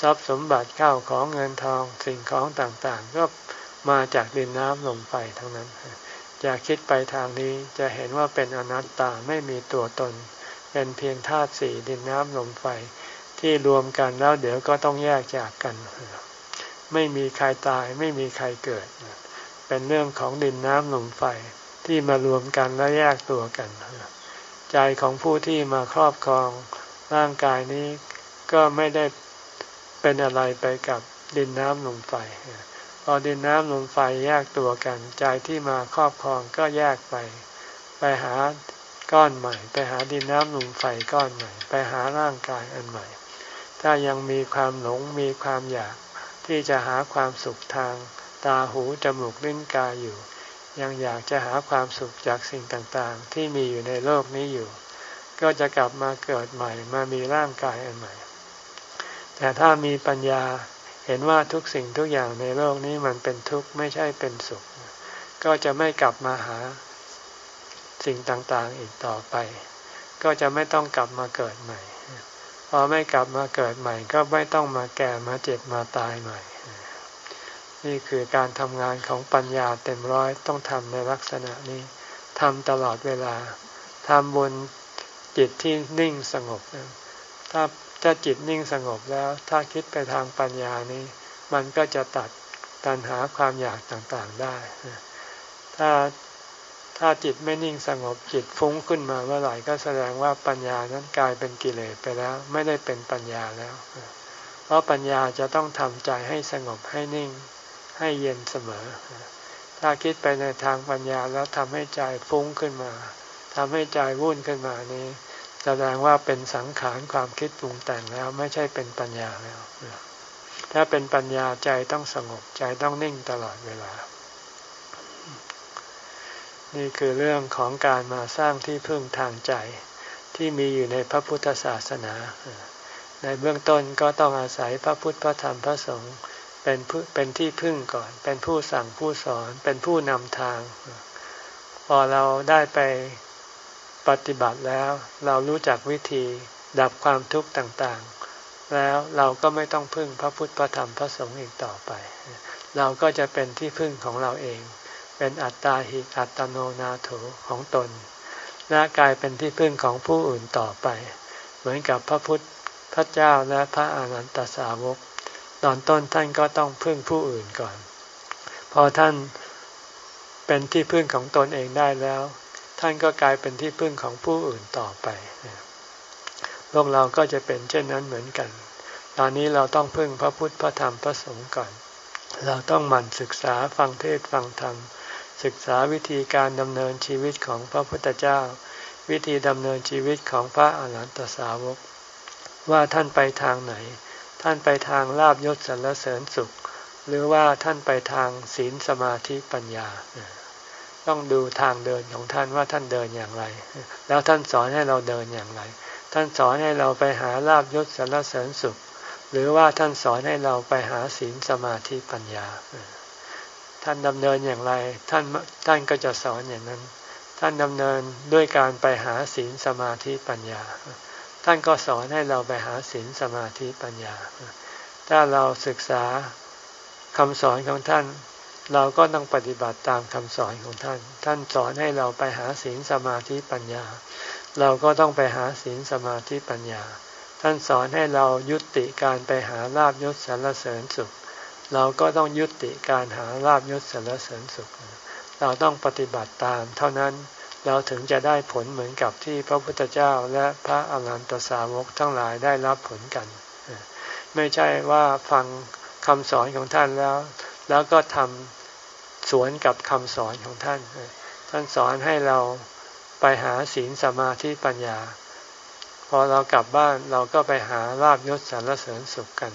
ทรัพย์สมบัติข้าวของเงินทองสิ่งของต่างๆ ก็มาจากดินน้ำลมไฟทั้งนั้นจะคิดไปทางนี้จะเห็นว่าเป็นอนัตตาไม่มีตัวตน เป็นเพียงธาตุสี่ดินน้ำลมไฟ ที่รวมกันแล้วเดี๋ยวก็ต้องแยกจากกัน ไม่มีใครตายไม่มีใครเกิด เป็นเรื่องของดินน้ำลมไฟที่มารวมกันแล้วแยกตัวกัน ใจของผู้ที่มาครอบครองร่างกายนี้ก็ไม่ได้เป็นอะไรไปกับดินน้ำลมไฟพอดินน้ำลมไฟแยกตัวกัน ใจที่มาครอบครองก็แยกไป ไปหาก้อนใหม่ ไปหาดินน้ำลมไฟก้อนใหม่ ไปหาร่างกายอันใหม่ ถ้ายังมีความหลงมีความอยากที่จะหาความสุขทาง ตาหูจมูกลิ้นกายอยู่ ยังอยากจะหาความสุขจากสิ่งต่างๆ ที่มีอยู่ในโลกนี้อยู่ ก็จะกลับมาเกิดใหม่มามีร่างกายอันใหม่ แต่ถ้ามีปัญญาเห็นว่าทุกสิ่งทุกอย่างในโลกนี้มันเป็นทุกข์ไม่ใช่เป็นสุข ก็จะไม่กลับมาหาสิ่งต่างๆอีกต่อไป ก็จะไม่ต้องกลับมาเกิดใหม่ พอไม่กลับมาเกิดใหม่ ก็ไม่ต้องมาแก่มาเจ็บมาตายใหม่ นี่คือการทำงานของปัญญาเต็มร้อยต้องทำในลักษณะนี้ทำตลอดเวลาทำบนจิตที่นิ่งสงบ ถ้าถ้าจิตนิ่งสงบแล้ว ถ้าคิดไปทางปัญญานี้ มันก็จะตัดตัณหาความอยากต่างๆได้ ถ้า ถ้าจิตไม่นิ่งสงบจิตฟุ้งขึ้นมาเมื่อไหร่ก็แสดงว่าปัญญานั้นกลายเป็นกิเลสไปแล้ว ไม่ได้เป็นปัญญาแล้ว เพราะปัญญาจะต้องทำใจให้สงบให้นิ่ง ให้เย็นเสมอ ถ้าคิดไปในทางปัญญาแล้วทำให้ใจฟุ้งขึ้นมาทำให้ใจวุ่นขึ้นมานี้ แสดงว่าเป็นสังขารความคิดปรุงแต่งแล้วไม่ใช่เป็นปัญญาแล้ว ถ้าเป็นปัญญาใจต้องสงบใจต้องนิ่งตลอดเวลา นี่คือเรื่องของการมาสร้างที่พึ่งทางใจที่มีอยู่ในพระพุทธศาสนา ในเบื้องต้นก็ต้องอาศัยพระพุทธพระธรรมพระสงฆ์เป็นเป็นที่พึ่งก่อน เป็นผู้สั่งผู้สอนเป็นผู้นำทาง พอเราได้ไปปฏิบัติแล้ว เรารู้จักวิธีดับความทุกข์ต่างๆ แล้วเราก็ไม่ต้องพึ่งพระพุทธพระธรรมพระสงฆ์อีกต่อไป เราก็จะเป็นที่พึ่งของเราเอง เป็นอัตตาหิอัตโนนาโถของตน และกลายเป็นที่พึ่งของผู้อื่นต่อไป เหมือนกับพระพุทธพระเจ้าและพระอานันตสาวก ตอนต้นท่านก็ต้องพึ่งผู้อื่นก่อน พอท่านเป็นที่พึ่งของตนเองได้แล้ว ท่านก็กลายเป็นที่พึ่งของผู้อื่นต่อไปพวกเราก็จะเป็นเช่นนั้นเหมือนกัน ตอนนี้เราต้องพึ่งพระพุทธพระธรรมพระสงฆ์ก่อน เราต้องหมั่นศึกษาฟังเทศฟังธรรม ศึกษาวิธีการดำเนินชีวิตของพระพุทธเจ้า วิธีดำเนินชีวิตของพระอรหันตสาวก ว่าท่านไปทางไหน ท่านไปทางลาบยศสรรเสริญสุข หรือว่าท่านไปทางศีลสมาธิปัญญา ต้องดูทางเดินของท่านว่าท่านเดินอย่างไร แล้วท่านสอนให้เราเดินอย่างไร ท่านสอนให้เราไปหาลาบยศสรรเสริญสุข หรือว่าท่านสอนให้เราไปหาศีลสมาธิปัญญา ท่านดำเนินอย่างไร ท่านท่านก็จะสอนอย่างนั้น ท่านดำเนินด้วยการไปหาศีลสมาธิปัญญา ท่านก็สอนให้เราไปหาศีลสมาธิปัญญา ถ้าเราศึกษาคำสอนของท่าน เราก็ต้องปฏิบัติตามคำสอนของท่าน ท่านสอนให้เราไปหาศีลสมาธิปัญญา เราก็ต้องไปหาศีลสมาธิปัญญา ท่านสอนให้เรายุติการไปหาลาบยศสรรเสริญสุข เราก็ต้องยุติการหาลาบยศสรรเสริญสุข เราต้องปฏิบัติตามเท่านั้นเราถึงจะได้ผลเหมือนกับที่พระพุทธเจ้าและพระอรหันตสาวกทั้งหลายได้รับผลกัน ไม่ใช่ว่าฟังคำสอนของท่านแล้ว แล้วก็ทำสวนกับคำสอนของท่าน ท่านสอนให้เราไปหาศีลสมาธิปัญญา พอเรากลับบ้านเราก็ไปหาลาบยศสรรเสริญสุขกัน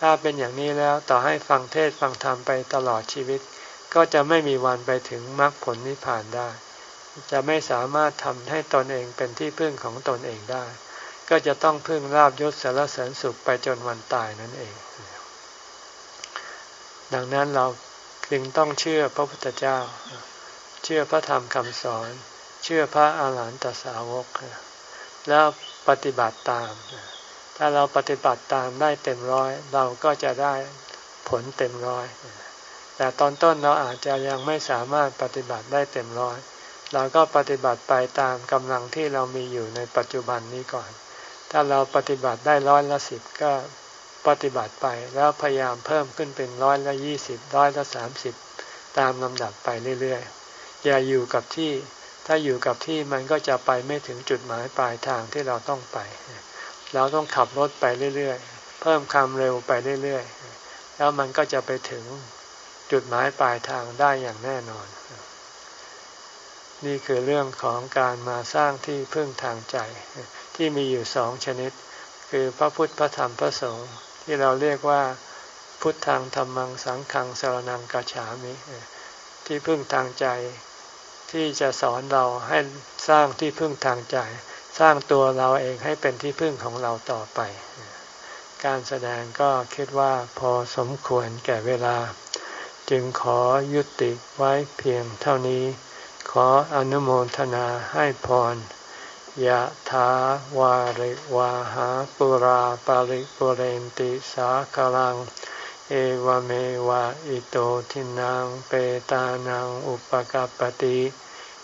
ถ้าเป็นอย่างนี้แล้วต่อให้ฟังเทศฟังธรรมไปตลอดชีวิต ก็จะไม่มีวันไปถึงมรรคผลนิพพานได้ จะไม่สามารถทำให้ตนเองเป็นที่พึ่งของตนเองได้ ก็จะต้องพึ่งลาบยศสารเสริญสุขไปจนวันตายนั่นเอง ดังนั้นเราจึงต้องเชื่อพระพุทธเจ้า เชื่อพระธรรมคำสอน เชื่อพระอาหารหันตสาวก แล้วปฏิบัติตาม ถ้าเราปฏิบัติตามได้เต็มร้อย เราก็จะได้ผลเต็มร้อย แต่ตอนต้นเราอาจจะยังไม่สามารถปฏิบัติได้เต็มร้อย เราก็ปฏิบัติไปตามกำลังที่เรามีอยู่ในปัจจุบันนี้ก่อน ถ้าเราปฏิบัติได้ร้อยละสิบก็ปฏิบัติไปแล้วพยายามเพิ่มขึ้นเป็นร้อยละยี่สิบร้อยละสามสิบตามลำดับไปเรื่อยๆ อย่าอยู่กับที่ ถ้าอยู่กับที่มันก็จะไปไม่ถึงจุดหมายปลายทางที่เราต้องไป เราต้องขับรถไปเรื่อยๆ เพิ่มความเร็วไปเรื่อยๆ แล้วมันก็จะไปถึงจุดหมายปลายทางได้อย่างแน่นอน นี่คือเรื่องของการมาสร้างที่พึ่งทางใจ ที่มีอยู่สองชนิด คือพระพุทธพระธรรมพระสงฆ์ที่เราเรียกว่าพุทธังธรรมังสังขังสรนังกัจฉามิที่พึ่งทางใจที่จะสอนเราให้สร้างที่พึ่งทางใจ สร้างตัวเราเองให้เป็นที่พึ่งของเราต่อไป การแสดงก็คิดว่าพอสมควรแก่เวลา จึงขอยุติไว้เพียงเท่านี้ ขออนุโมทนาให้พรยะถาวาริวาหาปุราปาริปุเรนติสาคลัง เอวเมวะอิโตทินังเปตานังอุปกปติ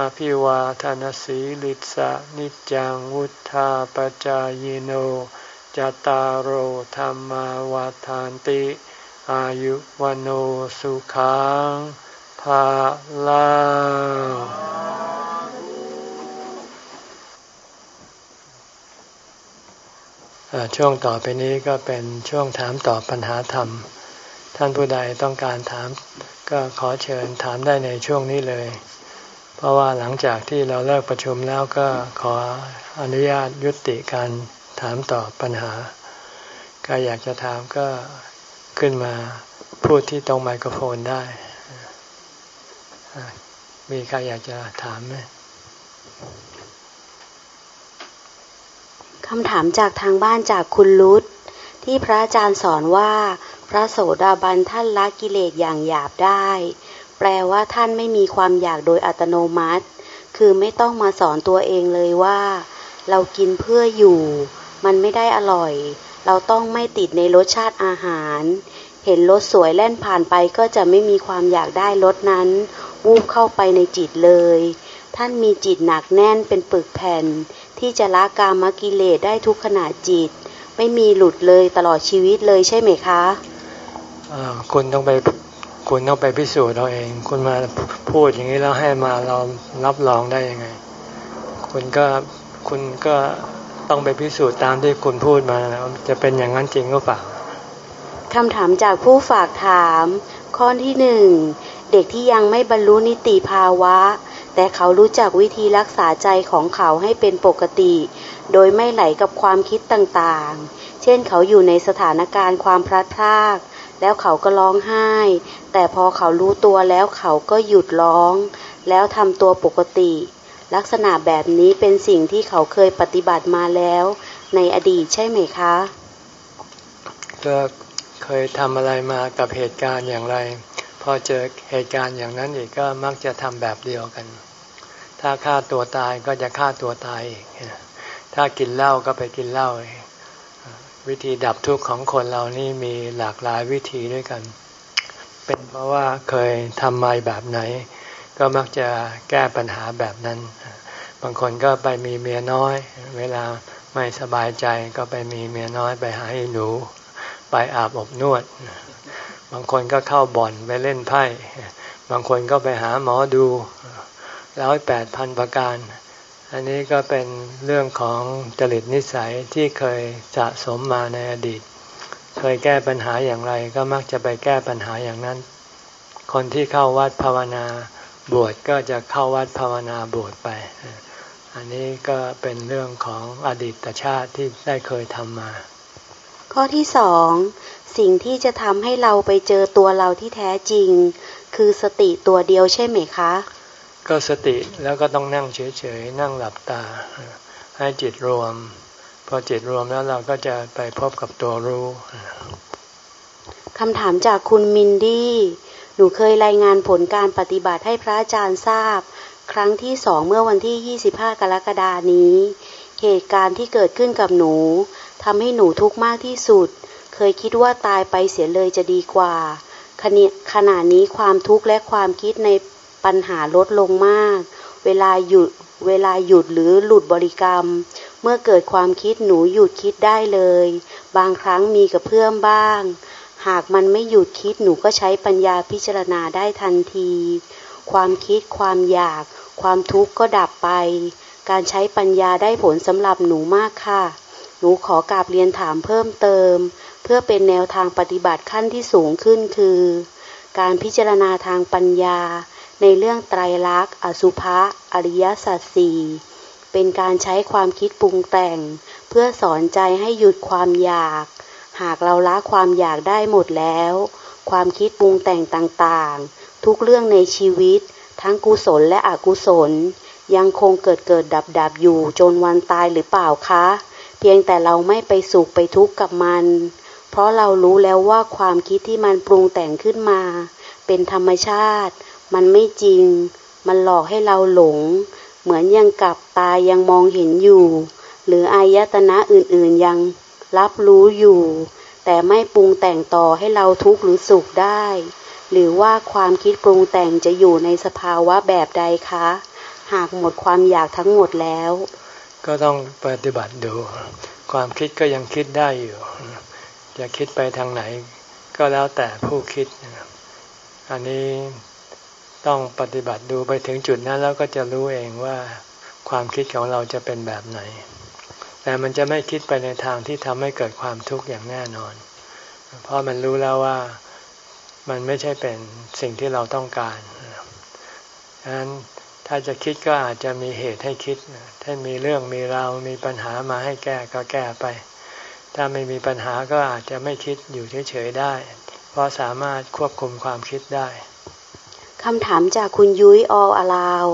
อภิวาทานสีลิสะนิจังวุธาปจายโนจตารโหธรรมวาทานติ อายุวันสุขังภาลังช่วงต่อไปนี้ก็เป็นช่วงถามตอบปัญหาธรรม ท่านผู้ใดต้องการถามก็ขอเชิญถามได้ในช่วงนี้เลย เพราะว่าหลังจากที่เราเลิกประชุมแล้วก็ขออนุญาตยุติการถามตอบปัญหาใครอยากจะถามก็ขึ้นมาพูดที่ตรงไมโครโฟนได้ มีใครอยากจะถามไหมคำถามจากทางบ้านจากคุณลุตที่พระอาจารย์สอนว่า พระโสดาบันท่านละกิเลสอย่างหยาบได้ แปลว่าท่านไม่มีความอยากโดยอัตโนมัติ คือไม่ต้องมาสอนตัวเองเลยว่า เรากินเพื่ออยู่ มันไม่ได้อร่อย เราต้องไม่ติดในรสชาติอาหาร เห็นรถสวยแล่นผ่านไปก็จะไม่มีความอยากได้รถนั้น วูบเข้าไปในจิตเลย ท่านมีจิตหนักแน่นเป็นปึกแผ่น ที่จะละกามกิเลสได้ทุกขณะจิต ไม่มีหลุดเลยตลอดชีวิตเลยใช่ไหมคะคุณต้องไป คุณต้องไปพิสูจน์เราเอง คุณมาพูดอย่างนี้แล้วให้มาเรารับรองได้ยังไง คุณก็คุณก็ต้องไปพิสูจน์ตามที่คุณพูดมาแล้วจะเป็นอย่างนั้นจริงหรือเปล่าคำถามจากผู้ฝากถาม ข้อที่หนึ่งเด็กที่ยังไม่บรรลุนิติภาวะ แต่เขารู้จักวิธีรักษาใจของเขาให้เป็นปกติ โดยไม่ไหลกับความคิดต่างๆ เช่นเขาอยู่ในสถานการณ์ความพลัดพราก แล้วเขาก็ร้องไห้ แต่พอเขารู้ตัวแล้วเขาก็หยุดร้อง แล้วทำตัวปกติ ลักษณะแบบนี้เป็นสิ่งที่เขาเคยปฏิบัติมาแล้ว ในอดีตใช่ไหมคะก็เคยทำอะไรมากับเหตุการณ์อย่างไร พอเจอเหตุการณ์อย่างนั้นอีกก็มักจะทำแบบเดียวกัน ถ้าฆ่าตัวตายก็จะฆ่าตัวตายอีกถ้ากินเหล้าก็ไปกินเหล้าเอง วิธีดับทุกข์ของคนเรานี่มีหลากหลายวิธีด้วยกัน เป็นเพราะว่าเคยทำมาแบบไหน ก็มักจะแก้ปัญหาแบบนั้น บางคนก็ไปมีเมียน้อย เวลาไม่สบายใจก็ไปมีเมียน้อยไปหาหนู ไปอาบอบนวด บางคนก็เข้าบ่อนไปเล่นไพ่ บางคนก็ไปหาหมอดูร้อยแปดพันประการ อันนี้ก็เป็นเรื่องของจริตนิสัยที่เคยสะสมมาในอดีต เคยแก้ปัญหาอย่างไรก็มักจะไปแก้ปัญหาอย่างนั้น คนที่เข้าวัดภาวนาบวชก็จะเข้าวัดภาวนาบวชไป อันนี้ก็เป็นเรื่องของอดีตชาติที่ได้เคยทำมา ข้อที่สองสิ่งที่จะทำให้เราไปเจอตัวเราที่แท้จริง คือสติตัวเดียวใช่ไหมคะ ก็สติแล้วก็ต้องนั่งเฉยๆ นั่งหลับตา ให้จิตรวม พอจิตรวมแล้วเราก็จะไปพบกับตัวรู้คำถามจากคุณมินดี้หนูเคยรายงานผลการปฏิบัติให้พระอาจารย์ทราบ ครั้งที่สองเมื่อวันที่ 25 กรกฎานี้ เหตุการณ์ที่เกิดขึ้นกับหนูทำให้หนูทุกข์มากที่สุด เคยคิดว่าตายไปเสียเลยจะดีกว่าขณะนี้ความทุกข์และความคิดใน ปัญหาลดลงมาก เวลาหยุดเวลาหยุดหรือหลุดบริกรรม เมื่อเกิดความคิดหนูหยุดคิดได้เลย บางครั้งมีกับเพื่อนบ้าง หากมันไม่หยุดคิดหนูก็ใช้ปัญญาพิจารณาได้ทันที ความคิดความอยาก ความทุกข์ก็ดับไป การใช้ปัญญาได้ผลสำหรับหนูมากค่ะ หนูขอกราบเรียนถามเพิ่มเติม เพื่อเป็นแนวทางปฏิบัติขั้นที่สูงขึ้นคือ การพิจารณาทางปัญญา ในเรื่องไตรลักษณ์ อสุภะ อริยสัจสี่เป็นการใช้ความคิดปรุงแต่ง เพื่อสอนใจให้หยุดความอยาก หากเราละความอยากได้หมดแล้ว ความคิดปรุงแต่งต่างๆ ทุกเรื่องในชีวิต ทั้งกุศลและอกุศล ยังคงเกิดเกิดดับดับอยู่จนวันตายหรือเปล่าคะ เพียงแต่เราไม่ไปสุขไปทุกข์กับมัน เพราะเรารู้แล้วว่าความคิดที่มันปรุงแต่งขึ้นมา เป็นธรรมชาติ มันไม่จริง มันหลอกให้เราหลง เหมือนยังกับตายังมองเห็นอยู่ หรืออายตนะอื่นๆยังรับรู้อยู่ แต่ไม่ปรุงแต่งต่อให้เราทุกข์หรือสุขได้ หรือว่าความคิดปรุงแต่งจะอยู่ในสภาวะแบบใดคะ หากหมดความอยากทั้งหมดแล้ว ก็ต้องปฏิบัติดู ควความคิดก็ยังคิดได้อยู่จะคิดไปทางไหน ก็แล้วแต่ผู้คิด อันนี้ ต้องปฏิบัติดูไปถึงจุดนั้นแล้วก็จะรู้เองว่าความคิดของเราจะเป็นแบบไหน แต่มันจะไม่คิดไปในทางที่ทำให้เกิดความทุกข์อย่างแน่นอน เพราะมันรู้แล้วว่ามันไม่ใช่เป็นสิ่งที่เราต้องการดังนั้นถ้าจะคิดก็อาจจะมีเหตุให้คิดถ้ามีเรื่องมีราวมีปัญหามาให้แก้ก็แก้ไป ถ้าไม่มีปัญหาก็อาจจะไม่คิดอยู่เฉยๆได้ เพราะสามารถควบคุมความคิดได้ คำถามจากคุณยุ้ยออลาว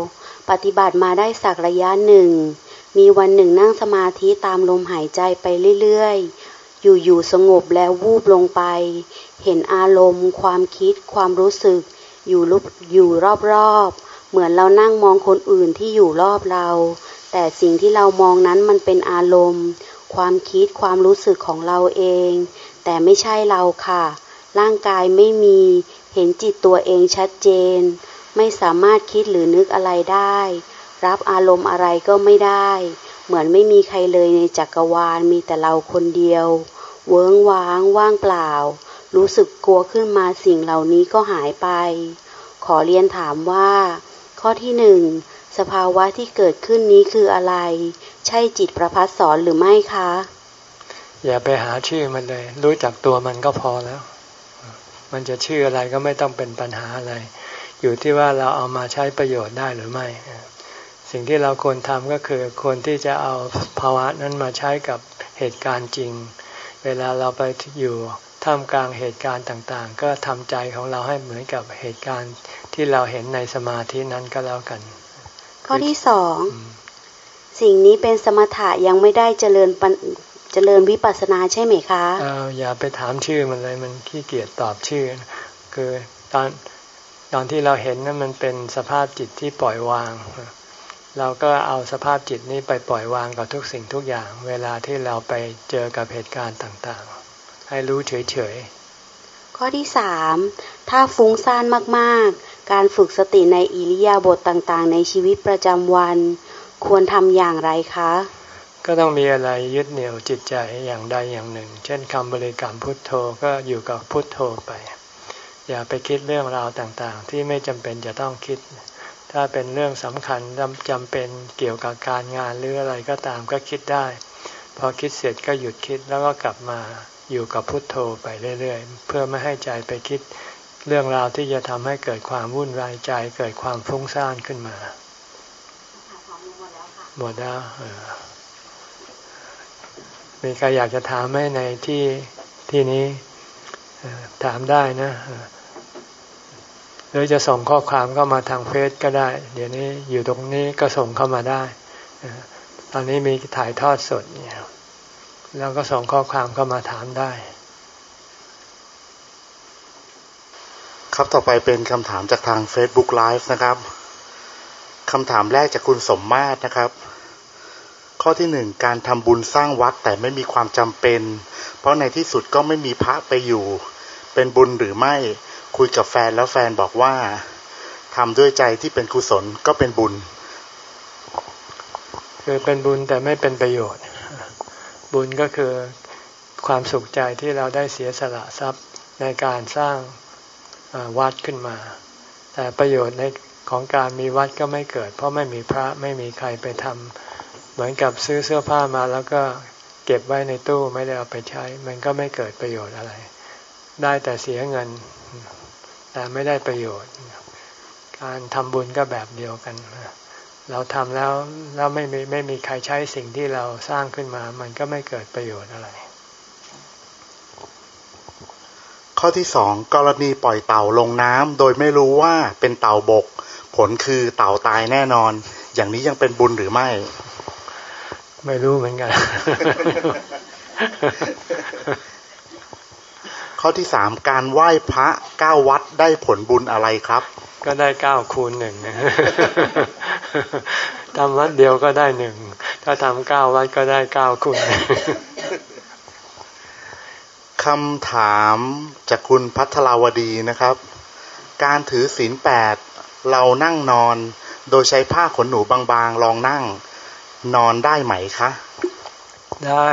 ปฏิบัติมาได้สักระยะหนึ่ง มีวันหนึ่งนั่งสมาธิตามลมหายใจไปเรื่อยๆ อยู่ๆสงบแล้ววูบลงไป เห็นอารมณ์ ความคิด ความรู้สึก อยู่ลุอยู่รอบๆ เหมือนเรานั่งมองคนอื่นที่อยู่รอบเรา แต่สิ่งที่เรามองนั้นมันเป็นอารมณ์ ความคิดความรู้สึกของเราเอง แต่ไม่ใช่เราค่ะ ร่างกายไม่มี เห็นจิตตัวเองชัดเจน ไม่สามารถคิดหรือนึกอะไรได้ รับอารมณ์อะไรก็ไม่ได้ เหมือนไม่มีใครเลยในจักรวาลมีแต่เราคนเดียว เวิ้งว้างว่างเปล่า รู้สึกกลัวขึ้นมาสิ่งเหล่านี้ก็หายไป ขอเรียนถามว่า ข้อที่หนึ่งสภาวะที่เกิดขึ้นนี้คืออะไร ใช่จิตประพัดสอนหรือไม่คะ อย่าไปหาชื่อมันเลย รู้จักตัวมันก็พอแล้ว มันจะชื่ออะไรก็ไม่ต้องเป็นปัญหาอะไร อยู่ที่ว่าเราเอามาใช้ประโยชน์ได้หรือไม่ สิ่งที่เราควรทำก็คือควรที่จะเอาภาวะนั้นมาใช้กับเหตุการณ์จริง เวลาเราไปอยู่ท่ามกลางเหตุการณ์ต่างๆ ก็ทำใจของเราให้เหมือนกับเหตุการณ์ที่เราเห็นในสมาธินั้นก็แล้วกัน ข้อที่สองสิ่งนี้เป็นสมถะยังไม่ได้เจริญ เจริญวิปัสสนาใช่ไหมคะออย่าไปถามชื่อมันเลยมันขี้เกียจตอบชื่อ คือตอนตอนที่เราเห็นนั้นมันเป็นสภาพจิตที่ปล่อยวาง เราก็เอาสภาพจิตนี้ไปปล่อยวางกับทุกสิ่งทุกอย่าง เวลาที่เราไปเจอกับเหตุการณ์ต่างๆ ให้รู้เฉยๆ ข้อที่สามถ้าฟุ้งซ่านมากๆ การฝึกสติในอิริยาบถต่างๆ ในชีวิตประจำวัน ควรทำอย่างไรคะ ก็ต้องมีอะไรยึดเหนี่ยวจิตใจอย่างใดอย่างหนึ่ง เช่นคำบริกรรมพุทโธก็อยู่กับพุทโธไป อย่าไปคิดเรื่องราวต่างๆ ที่ไม่จำเป็นจะต้องคิด ถ้าเป็นเรื่องสำคัญจำเป็นเกี่ยวกับการงานหรืออะไรก็ตามก็คิดได้ พอคิดเสร็จก็หยุดคิดแล้วก็กลับมาอยู่กับพุทโธไปเรื่อยๆ เพื่อไม่ให้ใจไปคิดเรื่องราวที่จะทำให้เกิดความวุ่นวายใจเกิดความฟุ้งซ่านขึ้นมา หมดแล้ว มีใครอยากจะถามไหมในที่ที่นี้ถามได้นะหรือจะส่งข้อความเข้ามาทางเฟซก็ได้ เดี๋ยวนี้อยู่ตรงนี้ก็ส่งเข้ามาได้ตอนนี้มีถ่ายทอดสดเนี่ยแล้วก็ส่งข้อความเข้ามาถามได้ ครับต่อไปเป็นคำถามจากทาง Facebook Live นะครับคำถามแรกจากคุณสมมาตรนะครับ ข้อที่หนึ่งการทำบุญสร้างวัดแต่ไม่มีความจำเป็น เพราะในที่สุดก็ไม่มีพระไปอยู่ เป็นบุญหรือไม่คุยกับแฟนแล้วแฟนบอกว่าทำด้วยใจที่เป็นกุศลก็เป็นบุญ คือเป็นบุญแต่ไม่เป็นประโยชน์ บุญก็คือความสุขใจที่เราได้เสียสละทรัพย์ในการสร้างวัดขึ้นมา แต่ประโยชน์ในของการมีวัดก็ไม่เกิด เพราะไม่มีพระไม่มีใครไปทำ เหมือนกับซื้อเสื้อผ้ามาแล้วก็เก็บไว้ในตู้ไม่ได้เอาไปใช้ มันก็ไม่เกิดประโยชน์อะไร ได้แต่เสียเงิน แต่ไม่ได้ประโยชน์ การทำบุญก็แบบเดียวกัน เราทำแล้วแล้วไม่มีไม่มีใครใช้สิ่งที่เราสร้างขึ้นมา มันก็ไม่เกิดประโยชน์อะไร ข้อที่สองกรณีปล่อยเต่าลงน้ำโดยไม่รู้ว่าเป็นเต่าบก ผลคือเต่าตายแน่นอน อย่างนี้ยังเป็นบุญหรือไม่ ไม่รู้เหมือนกัน ข้อที่สามการไหว้พระเก้าวัดได้ผลบุญอะไรครับ ก็ได้เก้าคูณหนึ่งทำวัดเดียวก็ได้หนึ่ง ถ้าทำเก้าวัดก็ได้เก้าคูณคำถามจากคุณพัทราวดีนะครับ การถือศีลแปดเรานั่งนอน โดยใช้ผ้าขนหนูบางๆลองนั่ง นอนได้ไหมคะ ได้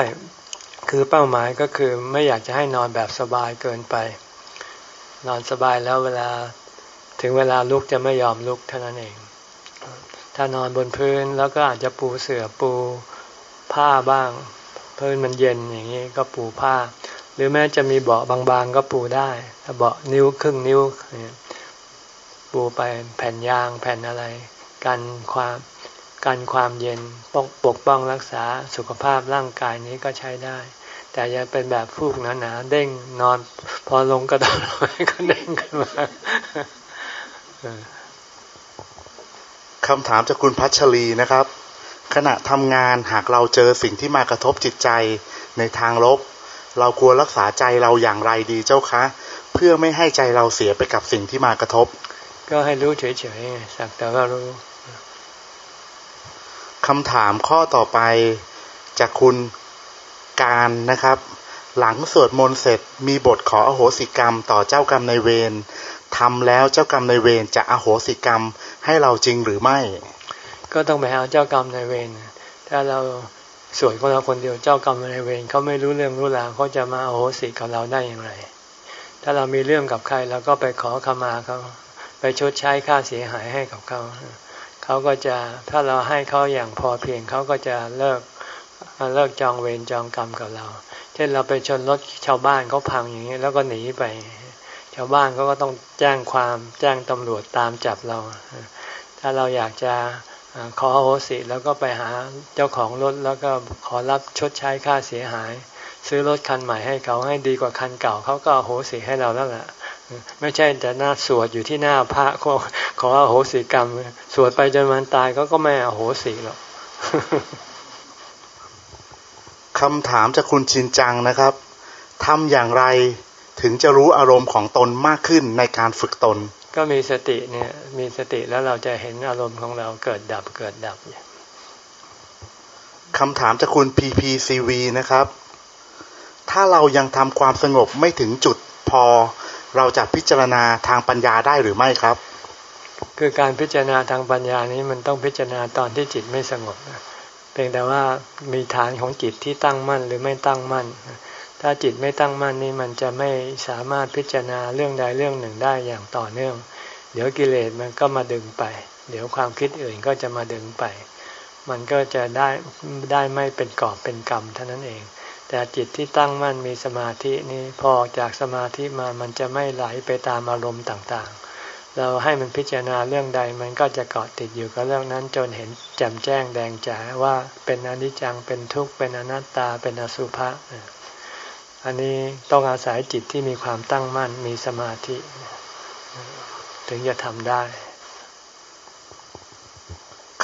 คือเป้าหมายก็คือไม่อยากจะให้นอนแบบสบายเกินไป นอนสบายแล้วเวลาถึงเวลาลุกจะไม่ยอมลุกเท่านั้นเอง ถ้านอนบนพื้นแล้วก็อาจจะปูเสื่อปูผ้าบ้างพื้นมันเย็นอย่างนี้ก็ปูผ้า หรือแม้จะมีเบาะบางๆก็ปูได้ถ้าเบาะนิ้วครึ่งนิ้ว ปูไปแผ่นยางแผ่นอะไร กันความ กันความเย็นปกปกป้องรักษาสุขภาพร่างกายนี้ก็ใช้ได้ แต่อย่าเป็นแบบฟูกหนาๆเด้งนอน พอลงกระโดดก็เด้งขึ้นมาคำถามจากคุณพัชรีนะครับ ขณะทำงานหากเราเจอสิ่งที่มากระทบจิตใจในทางลบ เราควรรักษาใจเราอย่างไรดีเจ้าคะ เพื่อไม่ให้ใจเราเสียไปกับสิ่งที่มากระทบ ก็ให้รู้เฉยๆสักแต่ว่ารู้ คำถามข้อต่อไปจากคุณการนะครับ หลังสวดมนต์เสร็จมีบทขออโหสิกรรมต่อเจ้ากรรมในเวรทำแล้วเจ้ากรรมในเวรจะอโหสิกรรมให้เราจริงหรือไม่ ก็ต้องไปหาเจ้ากรรมในเวรถ้าเราสวดคนเราคนเดียวเจ้ากรรมในเวรเขาไม่รู้เรื่องรู้ราวเขาจะมาอโหสิกับเราได้อย่างไร ถ้าเรามีเรื่องกับใครเราก็ไปขอขมาเขาไปชดใช้ค่าเสียหายให้กับเขา เขาก็จะถ้าเราให้เขาอย่างพอเพียงเขาก็จะเลิกเลิกจองเวรจองกรรมกับเรา เช่นเราไปชนรถชาวบ้านเขาพังอย่างนี้แล้วก็หนีไป ชาวบ้านเขาก็ต้องแจ้งความแจ้งตำรวจตามจับเรา ถ้าเราอยากจะขอโหสิแล้วก็ไปหาเจ้าของรถแล้วก็ขอรับชดใช้ค่าเสียหาย ซื้อรถคันใหม่ให้เขาให้ดีกว่าคันเก่าเขาก็โหสิให้เราแล้วแหละ ไม่ใช่แต่หน้าสวดอยู่ที่หน้าพระขอขออโหสิกรรม สวดไปจนวันตายก็ก็ไม่อโหสิหรอกคำถามจากคุณชินจังนะครับทำอย่างไรถึงจะรู้อารมณ์ของตนมากขึ้นในการฝึกตน ก็มีสติเนี่ยมีสติแล้วเราจะเห็นอารมณ์ของเราเกิดดับเกิดดับคำถามจากคุณ PPCV นะครับ ถ้าเรายังทำความสงบไม่ถึงจุดพอ เราจะพิจารณาทางปัญญาได้หรือไม่ครับ คือการพิจารณาทางปัญญานี้มันต้องพิจารณาตอนที่จิตไม่สงบเพียงแต่ว่ามีฐานของจิตที่ตั้งมั่นหรือไม่ตั้งมั่น ถ้าจิตไม่ตั้งมั่นนี่มันจะไม่สามารถพิจารณาเรื่องใดเรื่องหนึ่งได้อย่างต่อเนื่อง เดี๋ยวกิเลสมันก็มาดึงไป เดี๋ยวความคิดอื่นก็จะมาดึงไป มันก็จะได้ได้ไม่เป็นกอบเป็นกรรมเท่านั้นเอง แต่จิตที่ตั้งมั่นมีสมาธินี้พอจากสมาธิมามันจะไม่ไหลไปตามอารมณ์ต่างๆ เราให้มันพิจารณาเรื่องใดมันก็จะเกาะติดอยู่กับเรื่องนั้นจนเห็นแจ่มแจ้งแดงจ๋าว่าเป็นอนิจจังเป็นทุกข์เป็นอนัตตาเป็นอสุภะอันนี้ต้องอาศัยจิตที่มีความตั้งมั่นมีสมาธิ ถึงจะทำได้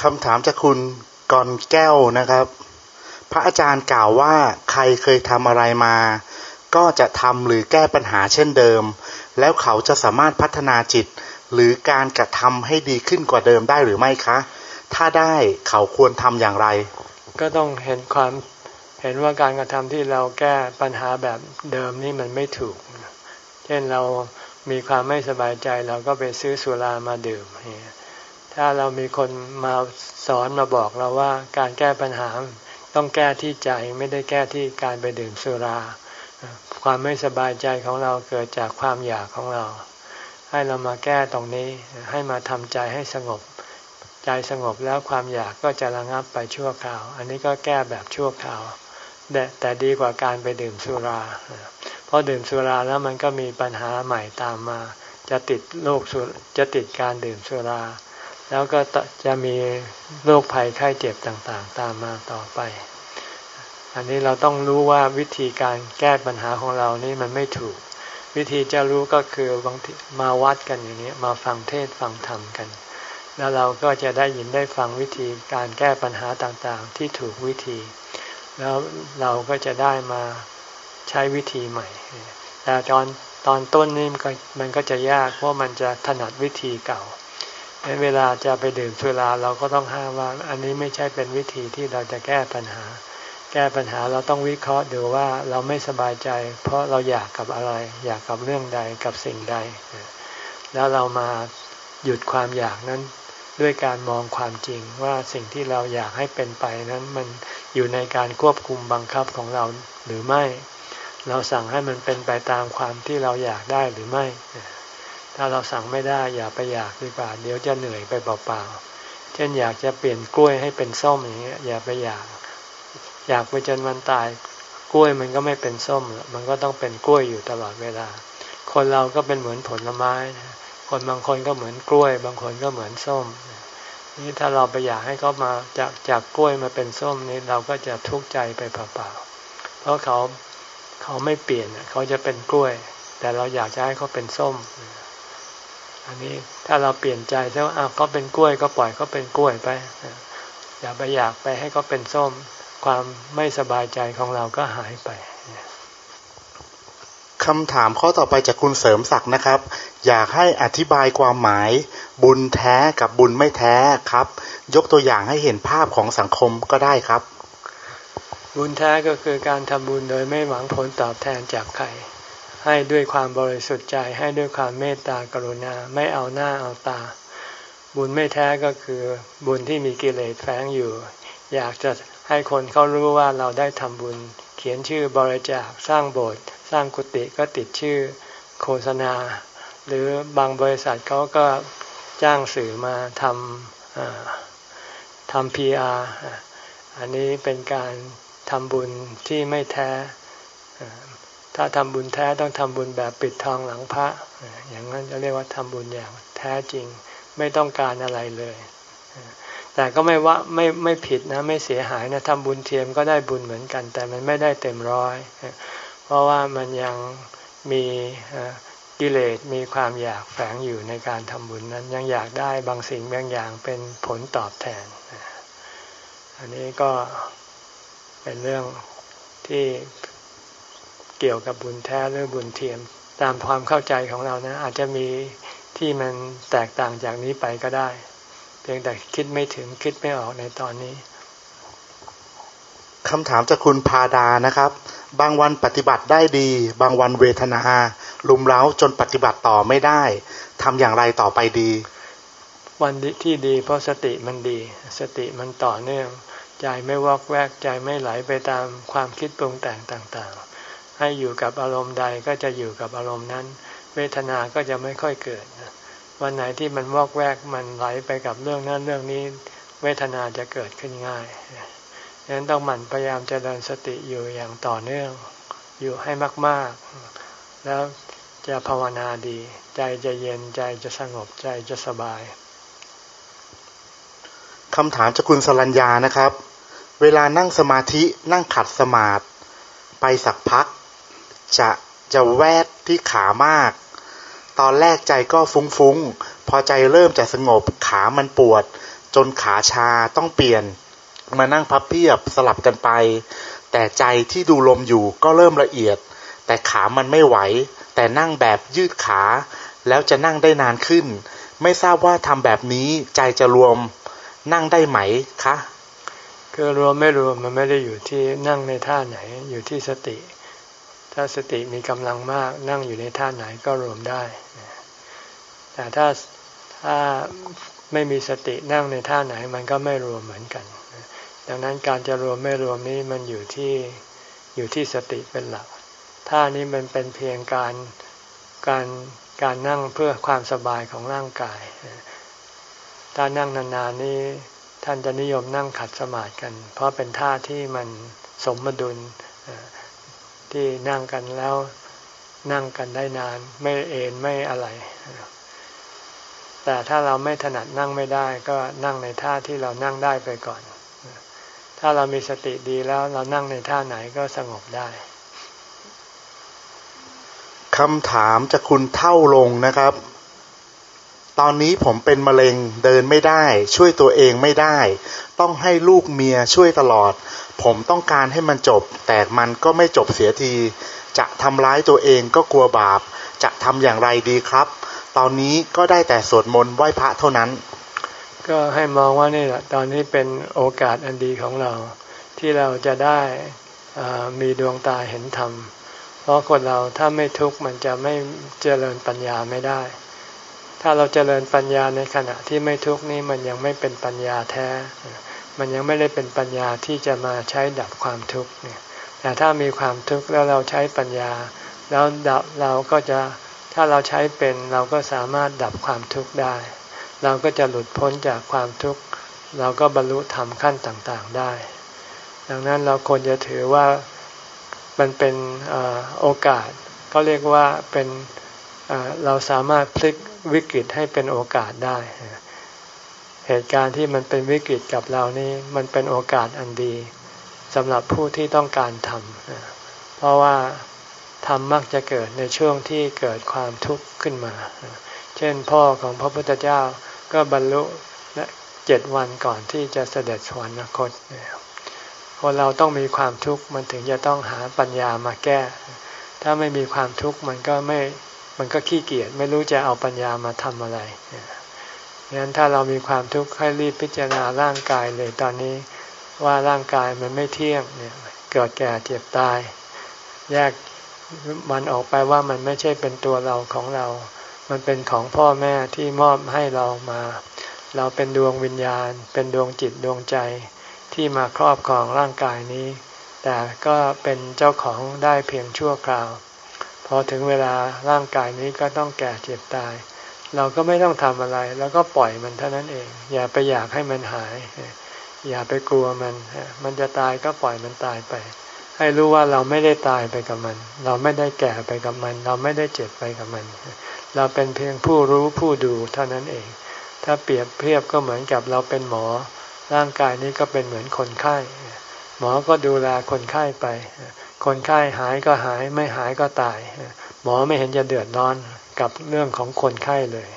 คำถามจากคุณกอนแก้วนะครับ พระอาจารย์กล่าวว่าใครเคยทำอะไรมา ก็จะทำหรือแก้ปัญหาเช่นเดิม แล้วเขาจะสามารถพัฒนาจิต หรือการกระทำให้ดีขึ้นกว่าเดิมได้หรือไม่คะ ถ้าได้เขาควรทำอย่างไร ก็ต้องเห็นความเห็นว่าการกระทำที่เราแก้ปัญหาแบบเดิมนี่มันไม่ถูก เช่นเรามีความไม่สบายใจเราก็ไปซื้อสุรามาดื่ม ถ้าเรามีคนมาสอนมาบอกเราว่าการแก้ปัญหา ต้องแก้ที่ใจไม่ได้แก้ที่การไปดื่มสุรา ความไม่สบายใจของเราเกิดจากความอยากของเรา ให้เรามาแก้ตรงนี้ให้มาทำใจให้สงบ ใจสงบแล้วความอยากก็จะระงับไปชั่วคราว อันนี้ก็แก้แบบชั่วคราว แต่แต่ดีกว่าการไปดื่มสุรา เพราะดื่มสุราแล้วมันก็มีปัญหาใหม่ตามมา จะติดโรคสุจะติดการดื่มสุรา แล้วก็จะมีโรคภัยไข้เจ็บต่างๆ ตามมาต่อไป อันนี้เราต้องรู้ว่าวิธีการแก้ปัญหาของเรานี่มันไม่ถูก วิธีจะรู้ก็คือบางทีมาวัดกันอย่างนี้มาฟังเทศฟังธรรมกัน แล้วเราก็จะได้ยินได้ฟังวิธีการแก้ปัญหาต่างๆ ที่ถูกวิธี แล้วเราก็จะได้มาใช้วิธีใหม่ แต่ตอนตอนต้นนี่มันก็มันก็จะยากเพราะมันจะถนัดวิธีเก่า เวลาจะไปดื่มสุราเราก็ต้องห้ามว่า อันนี้ไม่ใช่เป็นวิธีที่เราจะแก้ปัญหา แก้ปัญหาเราต้องวิเคราะห์ดูว่าเราไม่สบายใจ เพราะเราอยากกับอะไร อยากกับเรื่องใดกับสิ่งใด แล้วเรามาหยุดความอยากนั้นด้วยการมองความจริงว่าสิ่งที่เราอยากให้เป็นไปนั้นมันอยู่ในการควบคุมบังคับของเราหรือไม่ เราสั่งให้มันเป็นไปตามความที่เราอยากได้หรือไม่ ถ้าเราสั่งไม่ได้อย่าไปอยากดีกว่า เดี๋ยวจะเหนื่อยไปเปล่าๆ เช่นอยากจะเปลี่ยนกล้วยให้เป็นส้มอย่างเงี้ยอย่าไปอยาก อยากไปจนวันตาย กล้วยมันก็ไม่เป็นส้มมันก็ต้องเป็นกล้วยอยู่ตลอดเวลา คนเราก็เป็นเหมือนผลไม้คนบางคนก็เหมือนกล้วย บางคนก็เหมือนส้ม นี่ถ้าเราไปอยากให้เขามาจากจากกล้วยมาเป็นส้มนี่เราก็จะทุกข์ใจไปเปล่าๆ เพราะเขาเขาไม่เปลี่ยนเขาจะเป็นกล้วย แต่เราอยากจะให้เขาเป็นส้ม อันนี้ถ้าเราเปลี่ยนใจแล้วอ้าวเขาเป็นกล้วยก็ปล่อยเขาเป็นกล้วยไปอย่าไปอยากไปให้เขาเป็นส้ม ความไม่สบายใจของเราก็หายไปคำถามข้อต่อไปจากคุณเสริมศักดิ์นะครับ อยากให้อธิบายความหมาย บุญแท้กับบุญไม่แท้ครับ ยกตัวอย่างให้เห็นภาพของสังคมก็ได้ครับ บุญแท้ก็คือการทำบุญโดยไม่หวังผลตอบแทนจากใคร ให้ด้วยความบริสุทธิ์ใจให้ด้วยความเมตตากรุณาไม่เอาหน้าเอาตา บุญไม่แท้ก็คือบุญที่มีกิเลสแฝงอยู่ อยากจะให้คนเขารู้ว่าเราได้ทำบุญ เขียนชื่อบริจาคสร้างโบสถ์สร้างกุฏิก็ติดชื่อโฆษณา หรือบางบริษัทเขาก็จ้างสื่อมาทำทำพีอาอันนี้เป็นการทำบุญที่ไม่แท้ ถ้าทำบุญแท้ต้องทำบุญแบบปิดทองหลังพระ อย่างนั้นจะเรียกว่าทำบุญอย่างแท้จริงไม่ต้องการอะไรเลย แต่ก็ไม่ว่าไม่ไม่ผิดนะไม่เสียหายนะทำบุญเทียมก็ได้บุญเหมือนกัน แต่มันไม่ได้เต็มร้อย เพราะว่ามันยังมีกิเลสมีความอยากแฝงอยู่ในการทำบุญนั้นยังอยากได้บางสิ่งบางอย่างเป็นผลตอบแทน อันนี้ก็เป็นเรื่องที่ เกี่ยวกับบุญแท้หรือบุญเทียม ตามความเข้าใจของเรานะ อาจจะมีที่มันแตกต่างจากนี้ไปก็ได้ เพียงแต่คิดไม่ถึงคิดไม่ออกในตอนนี้คำถามจากคุณพาดานะครับ บางวันปฏิบัติได้ดี บางวันเวทนาลุมเล้าจนปฏิบัติต่อไม่ได้ทำอย่างไรต่อไปดี วันที่ดี เพราะสติมันดี สติมันต่อเนื่อง ใจไม่วอกแวกใจไม่ไหลไปตามความคิดปรุงแต่งต่างๆ ให้อยู่กับอารมณ์ใดก็จะอยู่กับอารมณ์นั้น เวทนาก็จะไม่ค่อยเกิด วันไหนที่มันวอกแวกมันไหลไปกับเรื่องนั้นเรื่องนี้ เวทนาจะเกิดขึ้นง่ายฉะนั้นต้องหมั่นพยายามเจริญสติอยู่อย่างต่อเนื่อง อยู่ให้มาก ๆ แล้วจะภาวนาดี ใจจะเย็นใจจะสงบใจจะสบายคำถามจากคุณสรัญญานะครับ เวลานั่งสมาธินั่งขัดสมาธิไปสักพัก จะจะแวดที่ขามาก ตอนแรกใจก็ฟุ้งๆ พอใจเริ่มจะสงบขามันปวด จนขาชาต้องเปลี่ยน มานั่งพับเพียบสลับกันไป แต่ใจที่ดูลมอยู่ก็เริ่มละเอียด แต่ขามันไม่ไหว แต่นั่งแบบยืดขา แล้วจะนั่งได้นานขึ้น ไม่ทราบว่าทำแบบนี้ใจจะรวมนั่งได้ไหมคะคือรวมไม่รวมมันไม่ได้อยู่ที่นั่งในท่าไหนอยู่ที่สติ ถ้าสติมีกำลังมากนั่งอยู่ในท่าไหนก็รวมได้ แต่ถ้าถ้าไม่มีสตินั่งในท่าไหนมันก็ไม่รวมเหมือนกัน ดังนั้นการจะรวมไม่รวมนี้มันอยู่ที่อยู่ที่สติเป็นหลัก ท่านี้มันเป็นเพียงการการการนั่งเพื่อความสบายของร่างกาย ถ้านั่งนานๆนี้ท่านจะนิยมนั่งขัดสมาธิกัน เพราะเป็นท่าที่มันสมดุล ที่นั่งกันแล้วนั่งกันได้นาน ไม่เอนไม่อะไร แต่ถ้าเราไม่ถนัดนั่งไม่ได้ ก็นั่งในท่าที่เรานั่งได้ไปก่อน ถ้าเรามีสติดีแล้วเรานั่งในท่าไหนก็สงบได้คำถามจากคุณเท่าลงนะครับ ตอนนี้ผมเป็นมะเร็งเดินไม่ได้ ช่วยตัวเองไม่ได้ ต้องให้ลูกเมียช่วยตลอด ผมต้องการให้มันจบ แต่มันก็ไม่จบเสียที จะทำร้ายตัวเองก็กลัวบาป จะทำอย่างไรดีครับ ตอนนี้ก็ได้แต่สวดมนต์ไหว้พระเท่านั้น ก็ให้มองว่านี่แหละตอนนี้เป็นโอกาสอันดีของเรา ที่เราจะได้มีดวงตาเห็นธรรม เพราะคนเราถ้าไม่ทุกข์มันจะไม่เจริญปัญญาไม่ได้ ถ้าเราจเจริญปัญญาในขณะที่ไม่ทุกข์นี่มันยังไม่เป็นปัญญาแท้ มันยังไม่ได้เป็นปัญญาที่จะมาใช้ดับความทุกข์เนี่ย แต่ถ้ามีความทุกข์แล้วเราใช้ปัญญา แล้วดับเราก็จะถ้าเราใช้เป็นเราก็สามารถดับความทุกข์ได้ เราก็จะหลุดพ้นจากความทุกข์ เราก็บรรลุธรรมขั้นต่างๆได้ ดังนั้นเราควรจะถือว่ามันเป็นโอกาสก็เรียกว่าเป็นเราสามารถพลิก วิกฤตให้เป็นโอกาสได้ เหตุการณ์ที่มันเป็นวิกฤตกับเรานี่มันเป็นโอกาสอันดีสำหรับผู้ที่ต้องการทำเพราะว่าทำมักจะเกิดในช่วงที่เกิดความทุกข์ขึ้นมา เช่นพ่อของพระพุทธเจ้าก็บรรลุเจ็ดวันก่อนที่จะเสด็จสวรรคตคนเราต้องมีความทุกข์มันถึงจะต้องหาปัญญามาแก้ ถ้าไม่มีความทุกข์มันก็ไม่ มันก็ขี้เกียจไม่รู้จะเอาปัญญามาทำอะไรดังนั้นถ้าเรามีความทุกข์ให้รีบพิจารณาร่างกายเลยตอนนี้ว่าร่างกายมันไม่เที่ยงเนี่ยเกิดแก่เจ็บตาย แยกมันออกไปว่ามันไม่ใช่เป็นตัวเราของเรา มันเป็นของพ่อแม่ที่มอบให้เรามา เราเป็นดวงวิญญาณ เป็นดวงจิตดวงใจที่มาครอบครองร่างกายนี้ แต่ก็เป็นเจ้าของได้เพียงชั่วคราว พอถึงเวลาร่างกายนี้ก็ต้องแก่เจ็บตาย เราก็ไม่ต้องทำอะไร แล้วก็ปล่อยมันเท่านั้นเอง อย่าไปอยากให้มันหาย อย่าไปกลัวมัน มันจะตายก็ปล่อยมันตายไป ให้รู้ว่าเราไม่ได้ตายไปกับมัน เราไม่ได้แก่ไปกับมัน เราไม่ได้เจ็บไปกับมัน เราเป็นเพียงผู้รู้ผู้ดูเท่านั้นเอง ถ้าเปรียบเทียบก็เหมือนกับเราเป็นหมอ ร่างกายนี้ก็เป็นเหมือนคนไข้ หมอก็ดูแลคนไข้ไป คนไข้หายก็หายไม่หายก็ตาย หมอไม่เห็นจะเดือดร้อนกับเรื่องของคนไข้เลย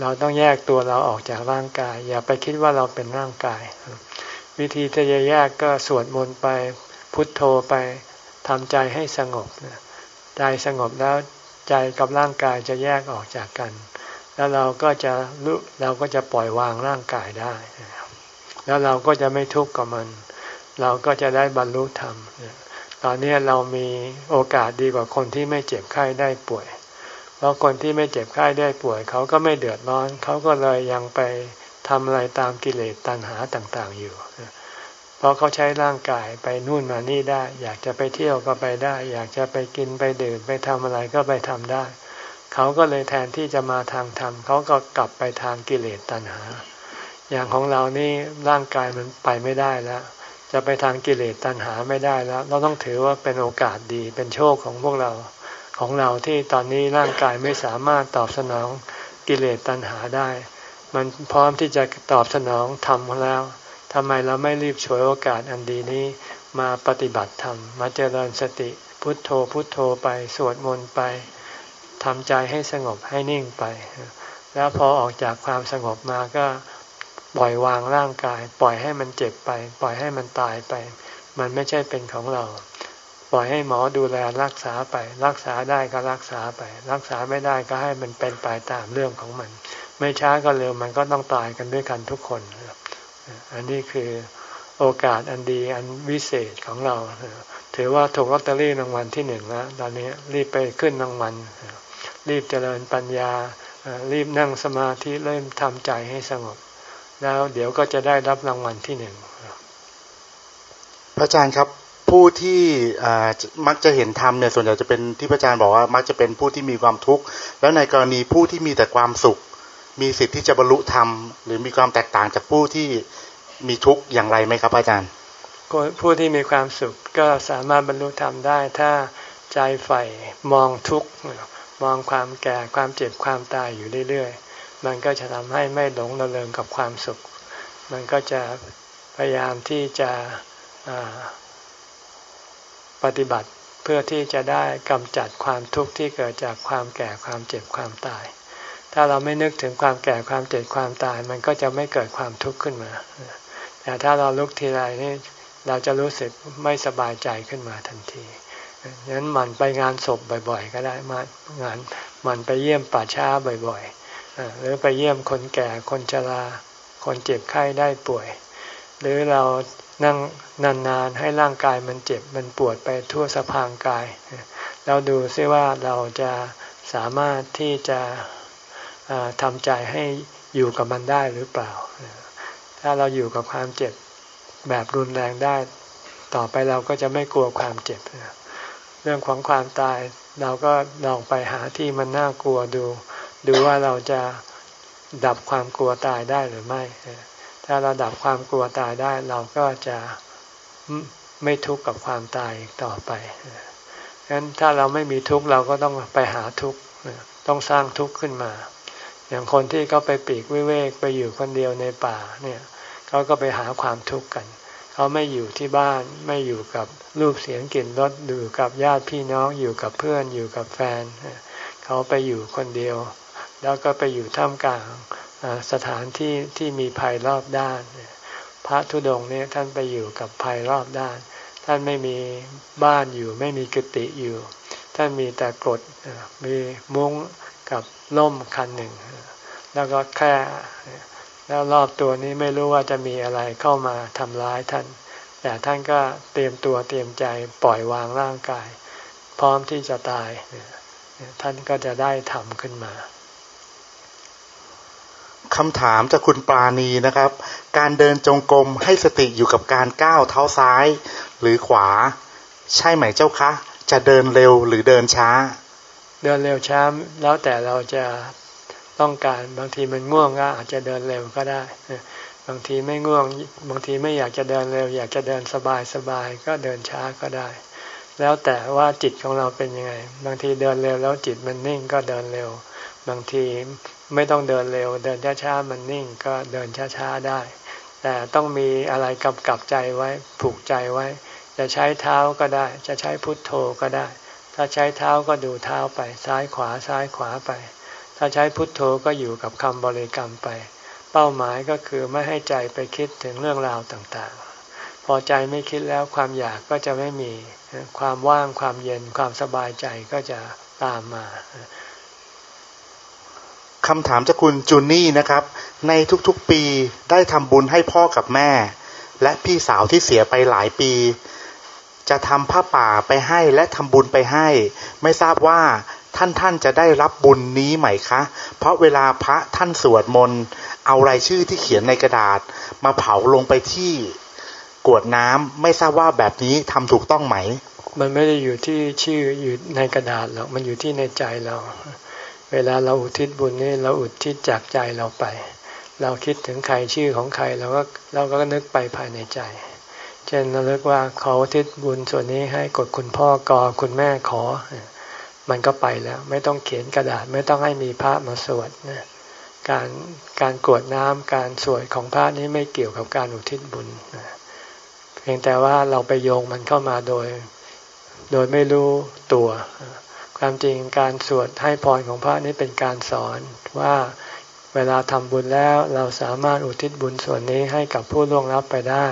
เราต้องแยกตัวเราออกจากร่างกาย อย่าไปคิดว่าเราเป็นร่างกาย วิธีที่จะแยกก็สวดมนต์ไปพุทโธไปทำใจให้สงบใจสงบแล้วใจกับร่างกายจะแยกออกจากกัน แล้วเราก็จะรู้เราก็จะปล่อยวางร่างกายได้ แล้วเราก็จะไม่ทุกข์กับมัน เราก็จะได้บรรลุธรรม ตอนนี้เรามีโอกาสดีกว่าคนที่ไม่เจ็บไข้ได้ป่วย เพราะคนที่ไม่เจ็บไข้ได้ป่วย เขาก็ไม่เดือดร้อน เขาก็เลยยังไปทำอะไรตามกิเลสตัณหาต่างๆอยู่ เพราะเขาใช้ร่างกายไปนู่นมานี่ได้ อยากจะไปเที่ยวก็ไปได้ อยากจะไปกินไปดื่มไปทำอะไรก็ไปทำได้ เขาก็เลยแทนที่จะมาทางธรรมเขาก็กลับไปทางกิเลสตัณหา อย่างของเรานี่ร่างกายมันไปไม่ได้แล้ว จะไปทางกิเลสตัณหาไม่ได้แล้ว เราต้องถือว่าเป็นโอกาสดีเป็นโชคของพวกเราของเราที่ตอนนี้ร่างกายไม่สามารถตอบสนองกิเลสตัณหาได้ มันพร้อมที่จะตอบสนองทำแล้วทำไมเราไม่รีบฉวยโอกาสอันดีนี้มาปฏิบัติธรรมมาเจริญสติพุทโธพุทโธไปสวดมนต์ไปทำใจให้สงบให้นิ่งไป แล้วพอออกจากความสงบมาก็ ปล่อยวางร่างกาย ปล่อยให้มันเจ็บไป ปล่อยให้มันตายไป มันไม่ใช่เป็นของเรา ปล่อยให้หมอดูแลรักษาไป รักษาได้ก็รักษาไป รักษาไม่ได้ก็ให้มันเป็นไปตามเรื่องของมัน ไม่ช้าก็เร็วมันก็ต้องตายกันด้วยกันทุกคนอันนี้คือโอกาสอันดีอันวิเศษของเรา ถือว่าถูกลอตเตอรี่รางวัลที่หนึ่งแล้วตอนนี้รีบไปขึ้นรางวัลรีบเจริญปัญญารีบนั่งสมาธิเริ่มทำใจให้สงบ แล้วเดี๋ยวก็จะได้รับรางวัลที่หนึ่งพระอาจารย์ครับผู้ที่มักจะเห็นธรรมเนี่ยส่วนใหญ่จะเป็นที่พระอาจารย์บอกว่า มักจะเป็นผู้ที่มีความทุกข์แล้วในกรณีผู้ที่มีแต่ความสุข มีสิทธิ์ที่จะบรรลุธรรมหรือมีความแตกต่างจากผู้ที่มีทุกข์อย่างไรไหมครับอาจารย์ผู้ที่มีความสุขก็สามารถบรรลุธรรมได้ ถ้าใจใฝ่มองทุกข์มองความแก่ความเจ็บความตายอยู่เรื่อย มันก็จะทำให้ไม่หลงระเริงกับความสุข มันก็จะพยายามที่จะปฏิบัติเพื่อที่จะได้กำจัดความทุกข์ที่เกิดจากความแก่ความเจ็บความตาย ถ้าเราไม่นึกถึงความแก่ความเจ็บความตาย มันก็จะไม่เกิดความทุกข์ขึ้นมา แต่ถ้าเราลุกทีไรนี่เราจะรู้สึกไม่สบายใจขึ้นมาทันทีฉะนั้นมันไปงานศพบ่อย ๆ ก็ได้มางานมันไปเยี่ยมป่าช้าบ่อย ๆ หรือไปเยี่ยมคนแก่คนชราคนเจ็บไข้ได้ป่วย หรือเรานั่งนานๆให้ร่างกายมันเจ็บมันปวดไปทั่วสะพางกาย เราดูซิว่าเราจะสามารถที่จะทำใจให้อยู่กับมันได้หรือเปล่า ถ้าเราอยู่กับความเจ็บแบบรุนแรงได้ ต่อไปเราก็จะไม่กลัวความเจ็บ เรื่องของความตายเราก็ลองไปหาที่มันน่ากลัวดู ดูว่าเราจะดับความกลัวตายได้หรือไม่ ถ้าเราดับความกลัวตายได้ เราก็จะไม่ทุกข์กับความตายต่อไปงั้นถ้าเราไม่มีทุกข์เราก็ต้องไปหาทุกข์ต้องสร้างทุกข์ขึ้นมา อย่างคนที่เขาไปปีกวิเวกไปอยู่คนเดียวในป่าเนี่ยเขาก็ไปหาความทุกข์กันเขาไม่อยู่ที่บ้านไม่อยู่กับรูปเสียงกลิ่นรสอยู่กับญาติพี่น้องอยู่กับเพื่อนอยู่กับแฟนเขาไปอยู่คนเดียว แล้วก็ไปอยู่ท่ามกลางสถานที่ที่มีภัยรอบด้าน พระธุดงค์เนี่ยท่านไปอยู่กับภัยรอบด้าน ท่านไม่มีบ้านอยู่ ไม่มีกุฏิอยู่ ท่านมีแต่กรดมีมุ้งกับล่มคันหนึ่ง แล้วก็แค่แล้วรอบตัวนี้ไม่รู้ว่าจะมีอะไรเข้ามาทำร้ายท่าน แต่ท่านก็เตรียมตัวเตรียมใจปล่อยวางร่างกาย พร้อมที่จะตาย ท่านก็จะได้ทำขึ้นมา คำถามจากคุณปราณีนะครับ การเดินจงกรมให้สติอยู่กับการก้าวเท้าซ้าย หรือขวา ใช่ไหมเจ้าคะ จะเดินเร็วหรือเดินช้า เดินเร็วช้าแล้วแต่เราจะต้องการบางทีมันง่วงก็อาจจะเดินเร็วก็ได้ บางทีไม่ง่วง บางทีไม่อยากจะเดินเร็ว อยากจะเดินสบายสบายก็เดินช้าก็ได้ แล้วแต่ว่าจิตของเราเป็นยังไง บางทีเดินเร็วแล้วจิตมันนิ่งก็เดินเร็วบางที ไม่ต้องเดินเร็ว เดินช้าๆมันนิ่งก็เดินช้าๆได้ แต่ต้องมีอะไรกำกับใจไว้ผูกใจไว้ จะใช้เท้าก็ได้ จะใช้พุทโธก็ได้ ถ้าใช้เท้าก็ดูเท้าไป ซ้ายขวาซ้ายขวาไป ถ้าใช้พุทโธก็อยู่กับคำบริกรรมไป เป้าหมายก็คือไม่ให้ใจไปคิดถึงเรื่องราวต่างๆ พอใจไม่คิดแล้วความอยากก็จะไม่มีความว่างความเย็นความสบายใจก็จะตามมา คำถามจากคุณจูนี่นะครับ ในทุกๆปีได้ทำบุญให้พ่อกับแม่ และพี่สาวที่เสียไปหลายปี จะทำผ้าป่าไปให้และทำบุญไปให้ ไม่ทราบว่าท่านท่านจะได้รับบุญนี้ไหมคะ เพราะเวลาพระท่านสวดมนต์เอารายชื่อที่เขียนในกระดาษ มาเผาลงไปที่กวดน้ำไม่ทราบว่าแบบนี้ทำถูกต้องไหม มันไม่ได้อยู่ที่ชื่ออยู่ในกระดาษหรอกมันอยู่ที่ในใจเรา เวลาเราอุทิศบุญนี่เราอุทิศจากใจเราไป เราคิดถึงใครชื่อของใครเราก็เราก็นึกไปภายในใจ เช่นเราเรียกว่าขออุทิศบุญส่วนนี้ให้กดคุณพ่อกอคุณแม่ขอ มันก็ไปแล้ว ไม่ต้องเขียนกระดาษไม่ต้องให้มีพระมาสวดนะการการกวดน้ำการสวดของพระนี้ไม่เกี่ยวกับการอุทิศบุญเพียงแต่ว่าเราไปโยงมันเข้ามาโดย โดยไม่รู้ตัว ความจริงการสวดให้พรของพระนี้เป็นการสอนว่าเวลาทำบุญแล้วเราสามารถอุทิศบุญส่วนนี้ให้กับผู้ล่วงลับไปได้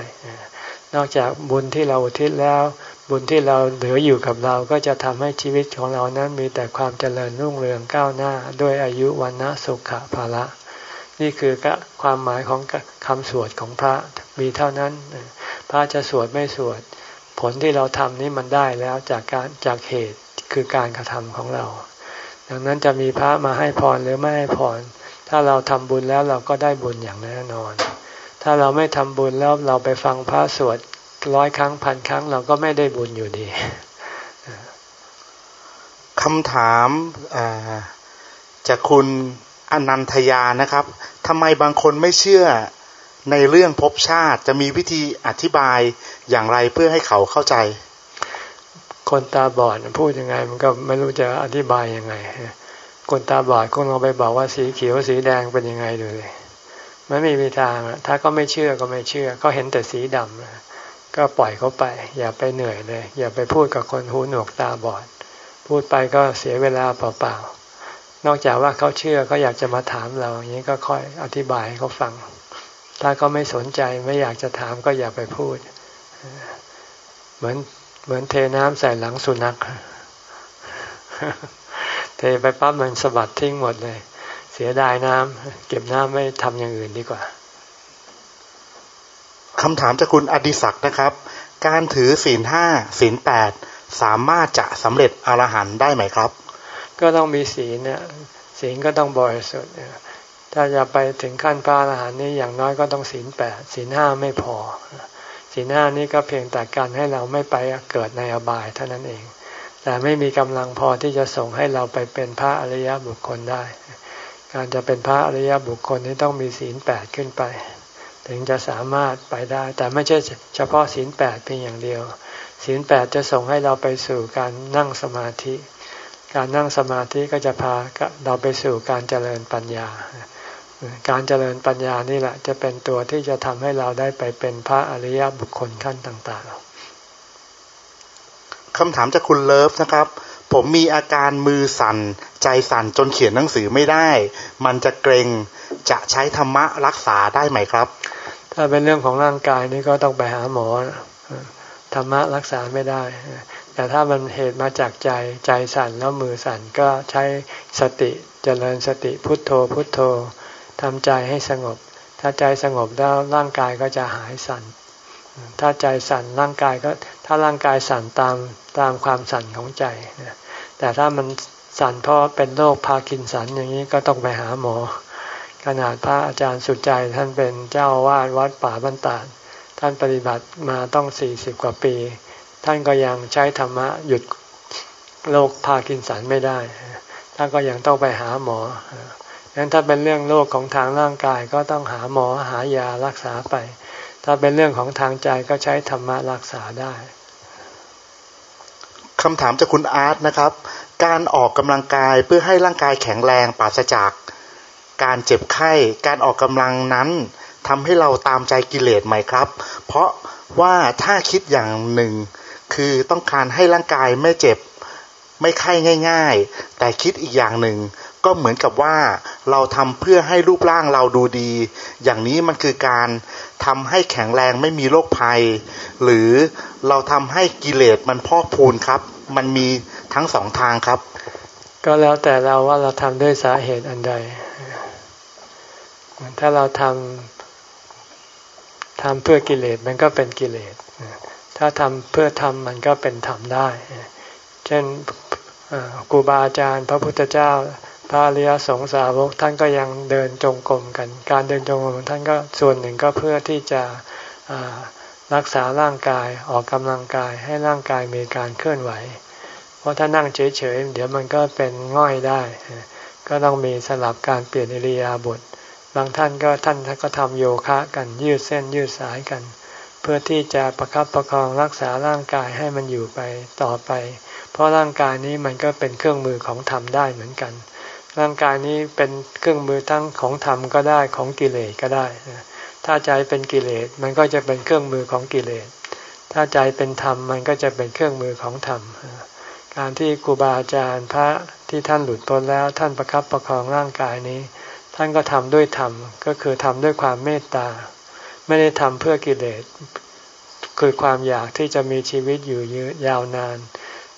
นอกจากบุญที่เราอุทิศแล้ว บุญที่เราเหลืออยู่กับเราก็จะทำให้ชีวิตของเรานั้นมีแต่ความเจริญรุ่งเรืองก้าวหน้า ด้วยอายุวันนะสุขภาละ นี่คือความหมายของคำสวดของพระมีเท่านั้น พระจะสวดไม่สวด ผลที่เราทำนี้มันได้แล้วจากการจากเหตุ คือการกระทำของเรา ดังนั้นจะมีพระมาให้พรหรือไม่ให้พร ถ้าเราทำบุญแล้วเราก็ได้บุญอย่างแน่นอน ถ้าเราไม่ทำบุญแล้วเราไปฟังพระสวดร้อยครั้งพันครั้งเราก็ไม่ได้บุญอยู่ดีคำถามจากคุณอนันทยานะครับทำไมบางคนไม่เชื่อในเรื่องภพชาติจะมีวิธีอธิบายอย่างไรเพื่อให้เขาเข้าใจ คนตาบอดพูดยังไง มันก็ไม่รู้จะอธิบายยังไง คนตาบอดคนเราไปบอกว่าสีเขียวสีแดงเป็นยังไงดูเลยมันไม่มีทางถ้าก็ไม่เชื่อก็ไม่เชื่อเขาเห็นแต่สีดำก็ปล่อยเขาไป อย่าไปเหนื่อยเลย อย่าไปพูดกับคนหูหนวกตาบอด พูดไปก็เสียเวลาเปล่าๆนอกจากว่าเขาเชื่อเขาอยากจะมาถามเราอย่างนี้ก็ค่อยอธิบายให้เขาฟัง ถ้าเขาไม่สนใจไม่อยากจะถามก็อย่าไปพูด เหมือน เหมือนเทน้ำใส่หลังสุนัข เทไปปั๊บมันสะบัดทิ้งหมดเลย เสียดายน้ำเก็บน้ำไม่ทำอย่างอื่นดีกว่าคำถามจากคุณอดิศักดิ์นะครับ การถือศีลห้าศีลแปดสามารถจะสำเร็จอรหันต์ได้ไหมครับ ก็ต้องมีศีลเนี่ยศีลก็ต้องบริสุทธิ์ถ้าจะไปถึงขั้นพระอรหันต์นี่อย่างน้อยก็ต้องศีลแปดศีลห้าไม่พอ ศีลห้านี่ก็เพียงแต่การให้เราไม่ไปเกิดในอบายเท่านั้นเอง แต่ไม่มีกำลังพอที่จะส่งให้เราไปเป็นพระอริยบุคคลได้ การจะเป็นพระอริยบุคคลนี่ต้องมีศีลแปดขึ้นไป ถึงจะสามารถไปได้ แต่ไม่ใช่เฉพาะศีลแปดเพียงอย่างเดียว ศีลแปดจะส่งให้เราไปสู่การนั่งสมาธิ การนั่งสมาธิก็จะพาเราไปสู่การเจริญปัญญา การเจริญปัญญานี่แหละ จะเป็นตัวที่จะทำให้เราได้ไปเป็นพระอริยบุคคลขั้นต่างๆคำถามจากคุณเลิฟนะครับ ผมมีอาการมือสั่น ใจสั่นจนเขียนหนังสือไม่ได้ มันจะเกรงจะใช้ธรรมะรักษาได้ไหมครับ ถ้าเป็นเรื่องของร่างกายนี่ก็ต้องไปหาหมอธรรมะรักษาไม่ได้ แต่ถ้ามันเหตุมาจากใจใจสั่นแล้วมือสั่นก็ใช้สติเจริญสติพุทโธพุทโธ ทำใจให้สงบ ถ้าใจสงบแล้วร่างกายก็จะหายสั่น ถ้าใจสั่นร่างกายก็ถ้าร่างกายสั่นตามตามความสั่นของใจแต่ถ้ามันสั่นเพราะเป็นโรคพากินสันอย่างนี้ก็ต้องไปหาหมอ ขนาดพระอาจารย์สุดใจท่านเป็นเจ้าวาดวัดป่าบันตาดท่านปฏิบัติมาต้องสี่สิบกว่าปี ท่านก็ยังใช้ธรรมะหยุดโรคพากินสันไม่ได้ ท่านก็ยังต้องไปหาหมอ งั้นถ้าเป็นเรื่องโรคของทางร่างกายก็ต้องหาหมอหายารักษาไป ถ้าเป็นเรื่องของทางใจก็ใช้ธรรมะรักษาได้คำถามจากคุณอาร์ตนะครับ การออกกำลังกายเพื่อให้ร่างกายแข็งแรงปราศจากการเจ็บไข้ การออกกำลังนั้นทำให้เราตามใจกิเลสไหมครับ เพราะว่าถ้าคิดอย่างหนึ่ง คือต้องการให้ร่างกายไม่เจ็บ ไม่ไข้ง่าย ๆ แต่คิดอีกอย่างหนึ่ง ก็เหมือนกับว่าเราทำเพื่อให้รูปร่างเราดูดี อย่างนี้มันคือการทำให้แข็งแรงไม่มีโรคภัย หรือเราทำให้กิเลสมันพอกพูนครับ มันมีทั้งสองทางครับ ก็แล้วแต่เราว่าเราทำด้วยสาเหตุอันใดถ้าเราทำทำเพื่อกิเลสมันก็เป็นกิเลสถ้าทำเพื่อทำมันก็เป็นธรรมได้ เช่นครูบาอาจารย์พระพุทธเจ้า พระอริยสงสาวกท่านก็ยังเดินจงกรมกัน การเดินจงกรมของท่านก็ส่วนหนึ่งก็เพื่อที่จะรักษาร่างกายออกกำลังกายให้ร่างกายมีการเคลื่อนไหว เพราะถ้านั่งเฉยๆเดี๋ยวมันก็เป็นง่อยได้ ก็ต้องมีสลับการเปลี่ยนอิริยาบถบางท่านก็ท่านก็ทำโยคะกันยืดเส้นยืดสายกัน เพื่อที่จะประครับประคองรักษาร่างกายให้มันอยู่ไปต่อไป เพราะร่างกายนี้มันก็เป็นเครื่องมือของธรรมได้เหมือนกัน ร่างกายนี้เป็นเครื่องมือทั้งของธรรมก็ได้ของกิเลสก็ได้ ถ้าใจเป็นกิเลสมันก็จะเป็นเครื่องมือของกิเลส ถ้าใจเป็นธรรมมันก็จะเป็นเครื่องมือของธรรม การที่ครูบาอาจารย์พระที่ท่านหลุดพ้นแล้วท่านประครับประคองร่างกายนี้ ท่านก็ทำด้วยธรรมก็คือทำด้วยความเมตตา ไม่ได้ทำเพื่อกิเลส คือความอยากที่จะมีชีวิตอยู่ยืยาวนาน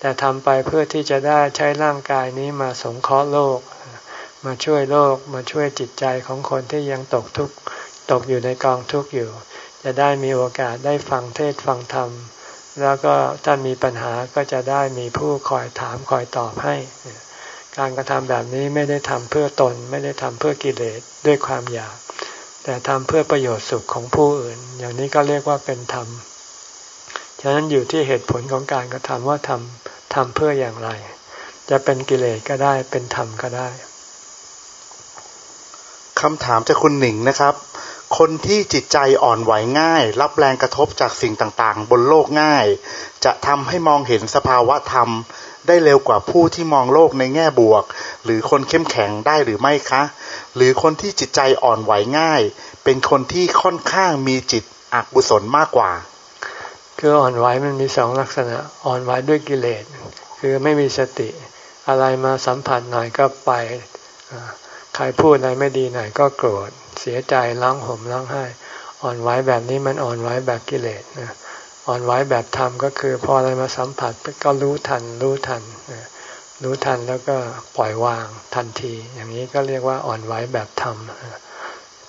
แต่ทำไปเพื่อที่จะได้ใช้ร่างกายนี้มาสงเคราะห์โลก มาช่วยโลกมาช่วยจิตใจของคนที่ยังตกทุกข์ตกอยู่ในกองทุกข์อยู่ จะได้มีโอกาสได้ฟังเทศฟังธรรม แล้วก็ถ้ามีปัญหาก็จะได้มีผู้คอยถามคอยตอบให้ การกระทำแบบนี้ไม่ได้ทำเพื่อตนไม่ได้ทำเพื่อกิเลสด้วยความอยาก แต่ทำเพื่อประโยชน์สุขของผู้อื่น อย่างนี้ก็เรียกว่าเป็นธรรมฉะนั้นอยู่ที่เหตุผลของการกระทำว่าทำทำเพื่ออย่างไร จะเป็นกิเลสก็ได้เป็นธรรมก็ได้ คำถามจากคุณหนิงนะครับ คนที่จิตใจอ่อนไหวง่าย รับแรงกระทบจากสิ่งต่างๆ บนโลกง่าย จะทำให้มองเห็นสภาวะธรรม ได้เร็วกว่าผู้ที่มองโลกในแง่บวก หรือคนเข้มแข็งได้หรือไม่คะ หรือคนที่จิตใจอ่อนไหวง่าย เป็นคนที่ค่อนข้างมีจิตอกุศลมากกว่า คืออ่อนไหวมันมีสองลักษณะ อ่อนไหวด้วยกิเลส คือไม่มีสติ อะไรมาสัมผัสหน่อยก็ไป ใครพูดอะไรไม่ดีหน่อยก็โกรธเสียใจร้องห่มร้องไห้ อ่อนไหวแบบนี้มันอ่อนไหวแบบกิเลสนะอ่อนไหวแบบธรรมก็คือพออะไรมาสัมผัสก็รู้ทัน รู้ทันรู้ทันแล้วก็ปล่อยวางทันที อย่างนี้ก็เรียกว่าอ่อนไหวแบบธรรม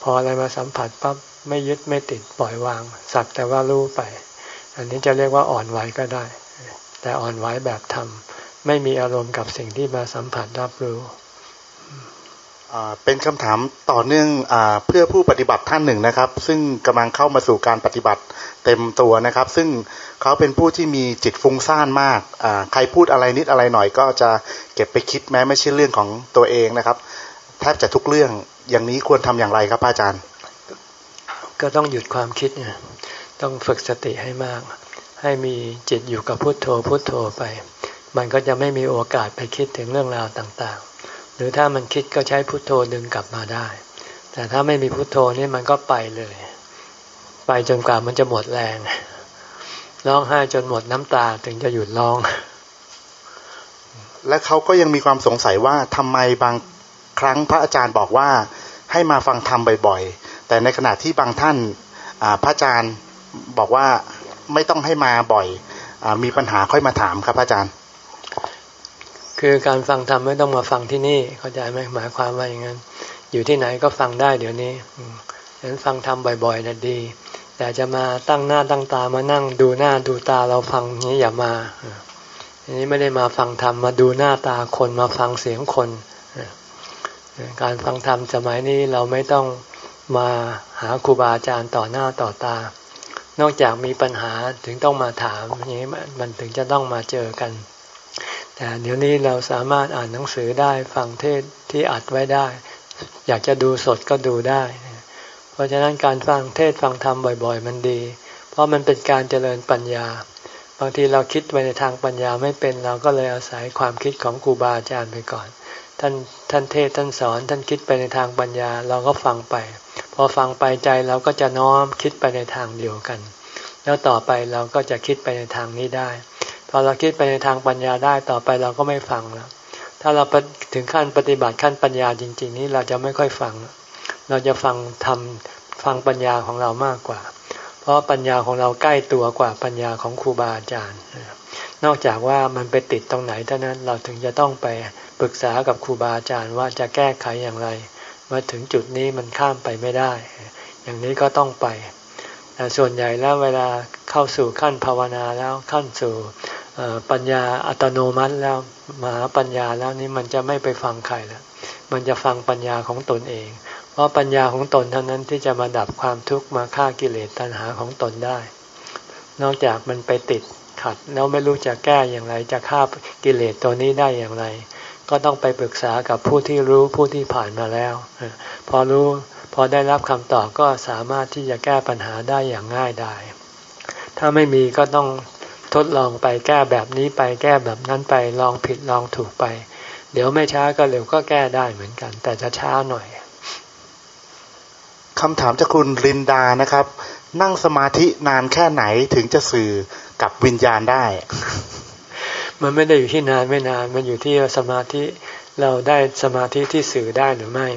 พออะไรมาสัมผัสปั๊บไม่ยึดไม่ติดปล่อยวางสักแต่ว่ารู้ไป อันนี้จะเรียกว่าอ่อนไหวก็ได้ แต่อ่อนไหวแบบธรรมไม่มีอารมณ์กับสิ่งที่มาสัมผัสรับรู้ เป็นคำถามต่อเนื่องอเพื่อผู้ปฏิบัติท่านหนึ่งนะครับ ซึ่งกำลังเข้ามาสู่การปฏิบัติเต็มตัวนะครับ ซึ่งเขาเป็นผู้ที่มีจิตฟุ้งซ่านมากใครพูดอะไรนิดอะไรหน่อย ก็จะเก็บไปคิดแม้ไม่ใช่เรื่องของตัวเองนะครับแทบจะทุกเรื่องอย่างนี้ควรทำอย่างไรครับอาจารย์ ก็ต้องหยุดความคิดเนี่ยต้องฝึกสติให้มาก ให้มีจิตอยู่กับพุโทโธพุโทโธไป มันก็จะไม่มีโอกาสไปคิดถึงเรื่องราวต่างๆ หรือถ้ามันคิดก็ใช้พุทโธดึงกลับมาได้ แต่ถ้าไม่มีพุทโธนี่มันก็ไปเลย ไปจนกว่ามันจะหมดแรงร้องไห้จนหมดน้ำตาถึงจะหยุดร้อง และเขาก็ยังมีความสงสัยว่าทำไมบางครั้งพระอาจารย์บอกว่าให้มาฟังธรรมบ่อยๆ แต่ในขณะที่บางท่านพระอาจารย์บอกว่าไม่ต้องให้มาบ่อยอมีปัญหาค่อยมาถามครับอาจารย์ คือการฟังธรรมไม่ต้องมาฟังที่นี่เข้าใจไหมหมายความว่าอย่างนั้น อยู่ที่ไหนก็ฟังได้เดี๋ยวนี้ฉะนั้นฟังธรรมบ่อยๆนะดีแต่จะมาตั้งหน้าตั้งตามานั่งดูหน้าดูตาเราฟังนี้อย่ามาอันนี้ไม่ได้มาฟังธรรมมาดูหน้าตาคนมาฟังเสียงคน การฟังธรรมสมัยนี้เราไม่ต้องมาหาครูบาอาจารย์ต่อหน้าต่อตา นอกจากมีปัญหาถึงต้องมาถามอย่างนี้มันถึงจะต้องมาเจอกัน แต่เดี๋ยวนี้เราสามารถอ่านหนังสือได้ฟังเทศที่อัดไว้ได้ อยากจะดูสดก็ดูได้ เพราะฉะนั้นการฟังเทศฟังธรรมบ่อย ๆ มันดี เพราะมันเป็นการเจริญปัญญา บางทีเราคิดไปในทางปัญญาไม่เป็นเราก็เลยอาศัยความคิดของครูบาอาจารย์ไปก่อน ท่านท่านเทศท่านสอนท่านคิดไปในทางปัญญาเราก็ฟังไป พอฟังไปใจเราก็จะน้อมคิดไปในทางเดียวกัน แล้วต่อไปเราก็จะคิดไปในทางนี้ได้ พอเราคิดไปในทางปัญญาได้ต่อไปเราก็ไม่ฟังแล้ว ถ้าเราถึงขั้นปฏิบัติขั้นปัญญาจริง ๆ นี้เราจะไม่ค่อยฟัง เราจะฟังทำฟังปัญญาของเรามากกว่า เพราะปัญญาของเราใกล้ตัวกว่าปัญญาของครูบาอาจารย์ นอกจากว่ามันไปติดตรงไหนเท่านั้นเราถึงจะต้องไปปรึกษากับครูบาอาจารย์ว่าจะแก้ไขอย่างไร มาถึงจุดนี้มันข้ามไปไม่ได้ อย่างนี้ก็ต้องไปแต่ส่วนใหญ่แล้วเวลาเข้าสู่ขั้นภาวนาแล้วขั้นสู่ ปัญญาอัตโนมัติแล้วมหาปัญญาแล้วนี้มันจะไม่ไปฟังใครแล้วมันจะฟังปัญญาของตนเอง เพราะปัญญาของตนเท่านั้นที่จะมาดับความทุกข์มาฆ่ากิเลสตัณหาของตนได้ นอกจากมันไปติดขัดแล้วไม่รู้จะแก้อย่างไรจะฆ่ากิเลสตัวนี้ได้อย่างไร ก็ต้องไปปรึกษากับผู้ที่รู้ผู้ที่ผ่านมาแล้ว พอรู้พอได้รับคำตอบก็สามารถที่จะแก้ปัญหาได้อย่างง่ายไดายถ้าไม่มีก็ต้อง ทดลองไปแก้แบบนี้ไปแก้แบบนั้นไปลองผิดลองถูกไป เดี๋ยวไม่ช้าก็เร็วก็แก้ได้เหมือนกัน แต่จะช้าหน่อยคำถามจากคุณลินดานะครับ นั่งสมาธินานแค่ไหนถึงจะสื่อกับวิญญาณได้ มันไม่ได้อยู่ที่นานไม่นาน มันอยู่ที่สมาธิเราได้สมาธิที่สื่อได้หรือไม่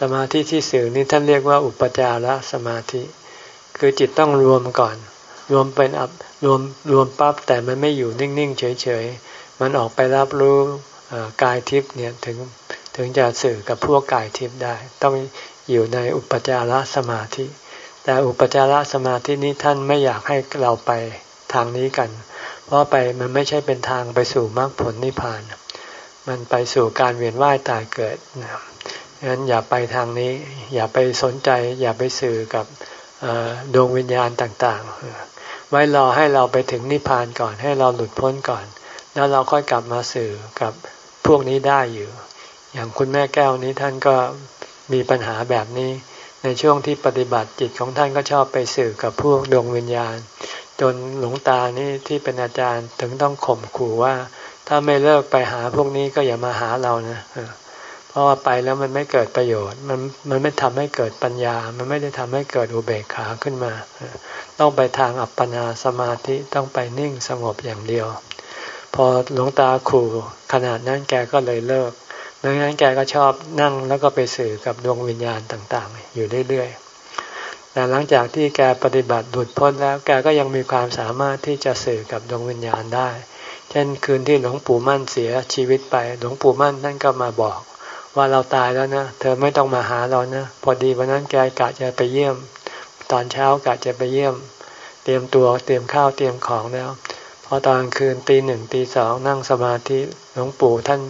สมาธิที่สื่อนี้ท่านเรียกว่าอุปจารสมาธิ คือจิตต้องรวมก่อน รวมเป็นอับรวมรวมปั๊บแต่มันไม่อยู่นิ่งๆเฉยๆ มันออกไปรับรู้กายทิพย์เนี่ยถึงถึงจะสื่อกับพวกกายทิพย์ได้ ต้องอยู่ในอุปจารสมาธิ แต่อุปจารสมาธินี้ท่านไม่อยากให้เราไปทางนี้กัน เพราะไปมันไม่ใช่เป็นทางไปสู่มรรคผลนิพพาน มันไปสู่การเวียนว่ายตายเกิดนะงั้นอย่าไปทางนี้ อย่าไปสนใจ อย่าไปสื่อกับดวงวิญญาณต่างๆ ไว้รอให้เราไปถึงนิพพานก่อน ให้เราหลุดพ้นก่อน แล้วเราค่อยกลับมาสื่อกับพวกนี้ได้อยู่ อย่างคุณแม่แก้วนี้ท่านก็มีปัญหาแบบนี้ ในช่วงที่ปฏิบัติจิตของท่านก็ชอบไปสื่อกับพวกดวงวิญญาณ จนหลวงตานี่ที่เป็นอาจารย์ถึงต้องข่มขู่ว่า ถ้าไม่เลิกไปหาพวกนี้ก็อย่ามาหาเรานะ เพราะว่าไปแล้วมันไม่เกิดประโยชน์ มันมันไม่ทำให้เกิดปัญญา มันไม่ได้ทำให้เกิดอุเบกขาขึ้นมา ต้องไปทางอัปปนาสมาธิต้องไปนิ่งสงบอย่างเดียว พอหลวงตาขู่ขนาดนั้นแกก็เลยเลิกดังนั้นแกก็ชอบนั่งแล้วก็ไปสื่อกับดวงวิญญาณต่างๆ อยู่เรื่อยๆ แต่หลังจากที่แกปฏิบัติหลุดพ้นแล้วแกก็ยังมีความสามารถที่จะสื่อกับดวงวิญญาณได้ เช่นคืนที่หลวงปู่มั่นเสียชีวิตไป หลวงปู่มั่นท่านก็มาบอก ว่าเราตายแล้วนะ เธอไม่ต้องมาหาเรานะ พอดีวันนั้นแกกะจะไปเยี่ยม ตอนเช้ากะจะไปเยี่ยม เตรียมตัวเตรียมข้าวเตรียมของแล้ว พอตอนคืนตีหนึ่งตีสองนั่งสมาธิหลวงปู่ท่าน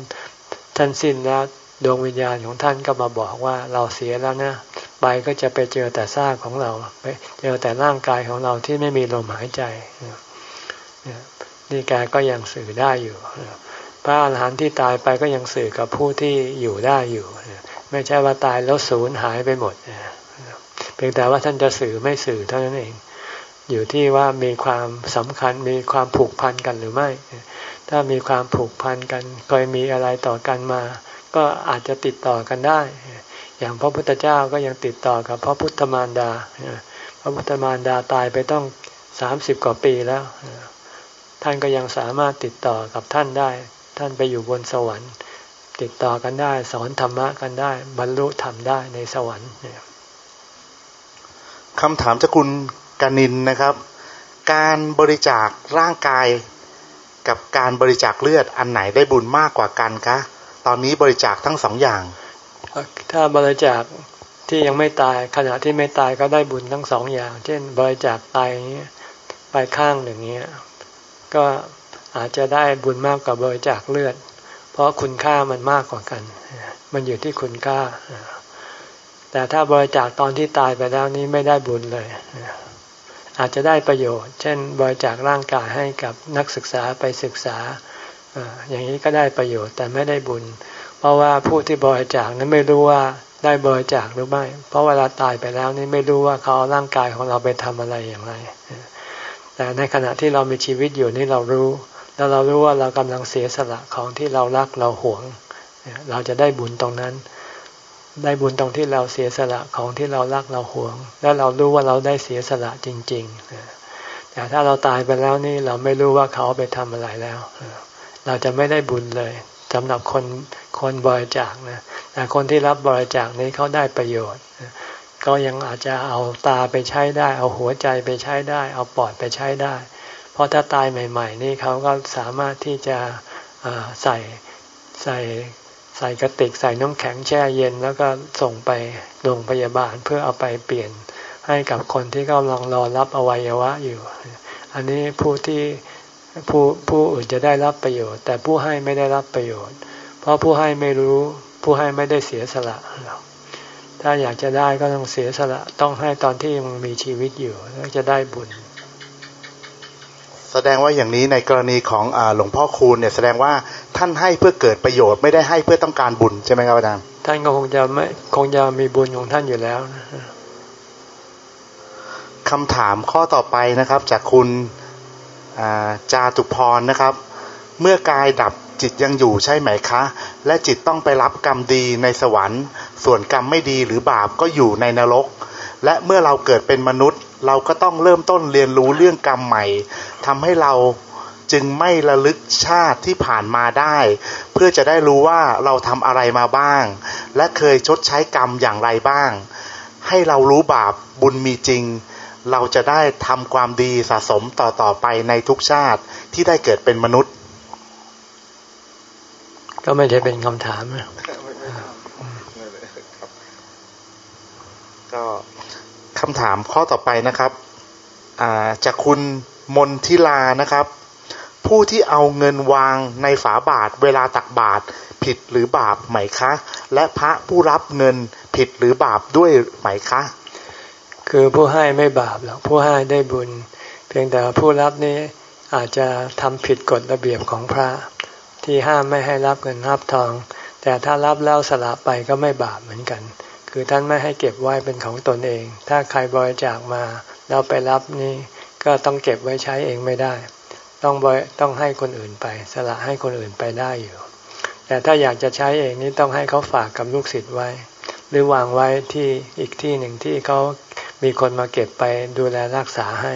ท่านสิ้นแล้วดวงวิญญาณของท่านก็มาบอกว่าเราเสียแล้วนะไปก็จะไปเจอแต่ซากของเราไปเจอแต่ร่างกายของเราที่ไม่มีลมหายใจนี่แกก็ยังสื่อได้อยู่ ระอาหารหันต์ที่ตายไปก็ยังสื่อกับผู้ที่อยู่ได้อยู่ ไม่ใช่ว่าตายแล้วศูนย์หายไปหมดเพียงแต่ว่าท่านจะสื่อไม่สื่อเท่านั้นเอง อยู่ที่ว่ามีความสำคัญมีความผูกพันกันหรือไม่ ถ้ามีความผูกพันกันเคยมีอะไรต่อกันมา ก็อาจจะติดต่อกันได้ อย่างพระพุทธเจ้าก็ยังติดต่อกับพระพุทธมารดา พระพุทธมารดาตายไปต้องสามสิบกว่าปีแล้ว ท่านก็ยังสามารถติดต่อกับท่านได้ ท่านไปอยู่บนสวรรค์ ติดต่อกันได้ สอนธรรมะกันได้ บรรลุธรรมได้ในสวรรค์คำถามจากคุณกานินนะครับ การบริจาคร่างกายกับการบริจาคเลือดอันไหนได้บุญมากกว่ากันคะ ตอนนี้บริจาคทั้งสองอย่าง ถ้าบริจาคที่ยังไม่ตายขณะที่ไม่ตายก็ได้บุญทั้งสองอย่าง เช่น บริจาคไตเงี้ยไปข้างหนึ่งเงี้ย ก็ อาจจะได้บุญมากกว่าบริจาคเลือด เพราะคุณค่ามันมากกว่ากัน มันอยู่ที่คุณค่า แต่ถ้าบริจาคตอนที่ตายไปแล้วนี้ไม่ได้บุญเลย อาจจะได้ประโยชน์ เช่น บริจาคร่างกายให้กับนักศึกษาไปศึกษา อย่างนี้ก็ได้ประโยชน์แต่ไม่ได้บุญ เพราะว่าผู้ที่บริจาคนั้นไม่รู้ว่าได้บริจาคหรือไม่ เพราะเวลาตายไปแล้วนี่ไม่รู้ว่าเขาเอาร่างกายของเราไปทำอะไรอย่างไร แต่ในขณะที่เรามีชีวิตอยู่นี่เรารู้ แล้วเรารู้ว่าเรากำลังเสียสละของที่เรารักเราหวง เราจะได้บุญตรงนั้น ได้บุญตรงที่เราเสียสละของที่เรารักเราหวง แล้วเรารู้ว่าเราได้เสียสละจริง ๆ แต่ถ้าเราตายไปแล้วนี่เราไม่รู้ว่าเขาไปทำอะไรแล้ว เราจะไม่ได้บุญเลยสำหรับคนคนบริจาคนะแต่คนที่รับบริจาคนี้เขาได้ประโยชน์ ก็ยังอาจจะเอาตาไปใช้ได้ เอาหัวใจไปใช้ได้ เอาปอดไปใช้ได้ ราะถ้าตายใหม่ ๆ นี่เขาก็สามารถที่จะใส่ใส่ใส่กระติกใส่น้ำแข็งแช่เย็น แล้วก็ส่งไปโรงพยาบาลเพื่อเอาไปเปลี่ยนให้กับคนที่กำลังรอรับอวัยวะอยู่ อันนี้ผู้ที่ผู้ผู้อื่นจะได้รับประโยชน์ แต่ผู้ให้ไม่ได้รับประโยชน์ เพราะผู้ให้ไม่รู้ผู้ให้ไม่ได้เสียสละถ้าอยากจะได้ก็ต้องเสียสละต้องให้ตอนที่ยังมีชีวิตอยู่แล้วจะได้บุญ แสดงว่าอย่างนี้ในกรณีของอหลวงพ่อคูณเนี่ยแสดงว่าท่านให้เพื่อเกิดประโยชน์ไม่ได้ให้เพื่อต้องการบุญใช่ไหมครับอาจารย์ท่านก็คงจะไม่คงจะมีบุญของท่านอยู่แล้วนะคำถามข้อต่อไปนะครับ จากคุณจาตุพรนะครับ เมื่อกายดับจิตยังอยู่ใช่ไหมคะ และจิตต้องไปรับกรรมดีในสวรรค์ ส่วนกรรมไม่ดีหรือบาปก็อยู่ในนรก และเมื่อเราเกิดเป็นมนุษย์ เราก็ต้องเริ่มต้นเรียนรู้เรื่องกรรมใหม่ทำให้เราจึงไม่ระลึกชาติที่ผ่านมาได้ เพื่อจะได้รู้ว่าเราทำอะไรมาบ้าง และเคยชดใช้กรรมอย่างไรบ้าง ให้เรารู้บาปบุญมีจริง เราจะได้ทำความดีสะสมต่อต่อไปในทุกชาติที่ได้เกิดเป็นมนุษย์ ก็ไม่ใช่เป็นคำถามก็ คำถามข้อต่อไปนะครับจากคุณมนทิลานะครับ ผู้ที่เอาเงินวางในฝาบาทเวลาตักบาทผิดหรือบาปไหมคะ และพระผู้รับเงินผิดหรือบาปด้วยไหมคะ คือผู้ให้ไม่บาปหรอกผู้ให้ได้บุญ เพียงแต่ผู้รับนี้อาจจะทำผิดกฎระเบียบของพระ ที่ห้ามไม่ให้รับเงินรับทอง แต่ถ้ารับแล้วสละไปก็ไม่บาปเหมือนกัน คือท่านไม่ให้เก็บไว้เป็นของตนเอง ถ้าใครบริจาคมาแล้วไปรับนี่ก็ต้องเก็บไว้ใช้เองไม่ได้ ต้องบริต้องให้คนอื่นไป สละให้คนอื่นไปได้อยู่ แต่ถ้าอยากจะใช้เองนี่ต้องให้เขาฝากกับลูกศิษย์ไว้ หรือวางไว้ที่อีกที่หนึ่งที่เขามีคนมาเก็บไปดูแลรักษาให้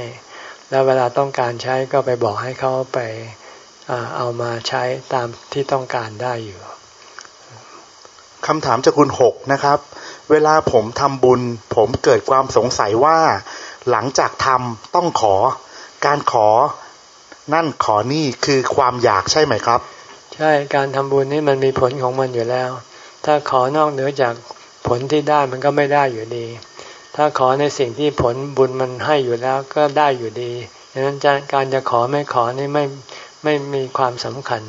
แล้วเวลาต้องการใช้ก็ไปบอกให้เขาไปเอามาใช้ตามที่ต้องการได้อยู่คำถามจากคุณหกนะครับ เวลาผมทำบุญ ผมเกิดความสงสัยว่า หลังจากทำต้องขอ การขอนั่นขอนี่คือความอยากใช่ไหมครับ ใช่การทำบุญนี่มันมีผลของมันอยู่แล้ว ถ้าขอนอกเหนือจากผลที่ได้มันก็ไม่ได้อยู่ดี ถ้าขอในสิ่งที่ผลบุญมันให้อยู่แล้วก็ได้อยู่ดีดังนั้นการจะขอไม่ขอนี่ไม่ไม่มีความสำคัญ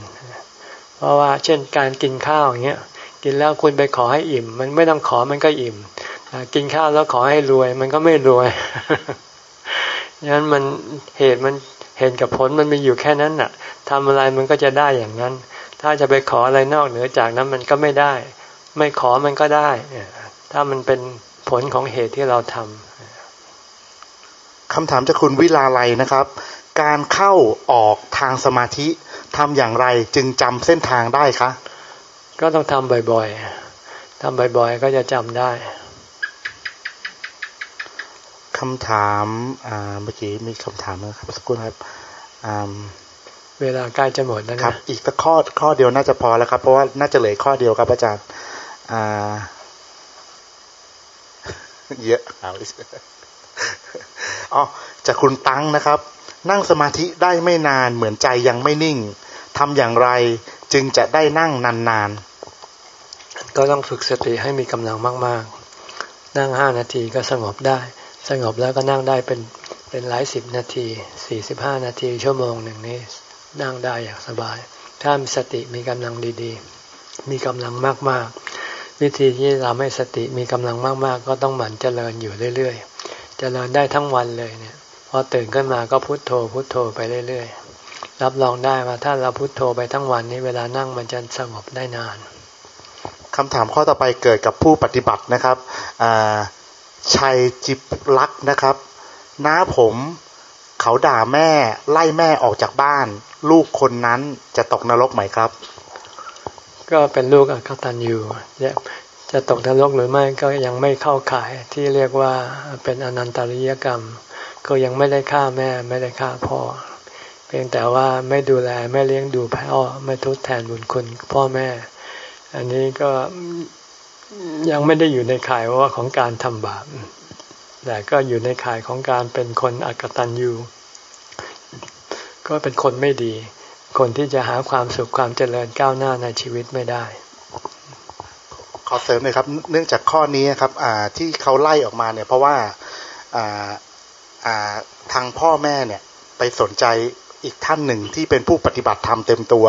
เพราะว่าเช่นการกินข้าวอย่างเงี้ย กินแล้วคุณไปขอให้อิ่ม มันไม่ต้องขอมันก็อิ่มกินข้าวแล้วขอให้รวย มันก็ไม่รวยงนั้นมันเหตุมันเห็นกับผลมันมีอยู่แค่นั้นน่ะทำอะไรมันก็จะได้อย่างนั้น ถ้าจะไปขออะไรนอกเหนือจากนั้นมันก็ไม่ได้ ไม่ขอมันก็ได้ถ้ามันเป็นผลของเหตุที่เราทำคำถามจากคุณวิลาไลนะครับ การเข้าออกทางสมาธิทำอย่างไรจึงจำเส้นทางได้คะ ก็ต้องทำบ่อยๆทำบ่อยๆ ก็จะจำได้คำถามเมื่อกี้มีคำถามนะครับสักครู่ครับเวลาใกล้จะหมดแล้วครับ อีกสักข้อข้อเดียวน่าจะพอแล้วครับ เพราะว่าน่าจะเหลือข้อเดียวครับอาจารย์เยอะเอาอ๋อจากคุณตั้งนะครับ นั่งสมาธิได้ไม่นานเหมือนใจยังไม่นิ่งทำอย่างไรจึงจะได้นั่งนานๆ ก็ต้องฝึกสติให้มีกำลังมาก ๆ นั่งห้านาทีก็สงบได้ สงบแล้วก็นั่งได้เป็นเป็นหลายสิบนาทีสี่สิบห้านาทีชั่วโมงหนึ่งนี้นั่งได้อย่างสบาย ถ้ามีสติมีกำลังดีๆ มีกำลังมากๆ วิธีที่ทำให้สติมีกำลังมากๆ ก็ต้องหมั่นเจริญอยู่เรื่อยๆ เจริญได้ทั้งวันเลยเนี่ยพอตื่นขึ้นมาก็พุโทโธพุโทโธไปเรื่อยๆ รับรองได้ว่าถ้าเราพุโทโธไปทั้งวันนี้เวลานั่งมันจะสงบได้นาน คำถามข้อต่อไปเกิดกับผู้ปฏิบัตินะครับชัยจิบลักษ์นะครับน้าผมเขาด่าแม่ไล่แม่ออกจากบ้าน ลูกคนนั้นจะตกนรกไหมครับ ก็เป็นลูกอกตันยูจะตกนรกหรือไม่ก็ยังไม่เข้าข่ายที่เรียกว่าเป็นอนันตริยกรรม ก็ยังไม่ได้ฆ่าแม่ไม่ได้ฆ่าพ่อ เพียงแต่ว่าไม่ดูแลไม่เลี้ยงดูพ่อไม่ทดแทนบุญคุณพ่อแม่ อันนี้ก็ยังไม่ได้อยู่ในข่ายว่าของการทำบาป แต่ก็อยู่ในข่ายของการเป็นคนอกตันยูก็เป็นคนไม่ดี คนที่จะหาความสุขความเจริญก้าวหน้าในชีวิตไม่ได้ ขอเสริมเลยครับ เนื่องจากข้อนี้ครับที่เขาไล่ออกมาเนี่ย เพราะว่าทางพ่อแม่เนี่ยไปสนใจ อีกท่านหนึ่งที่เป็นผู้ปฏิบัติธรรมเต็มตัว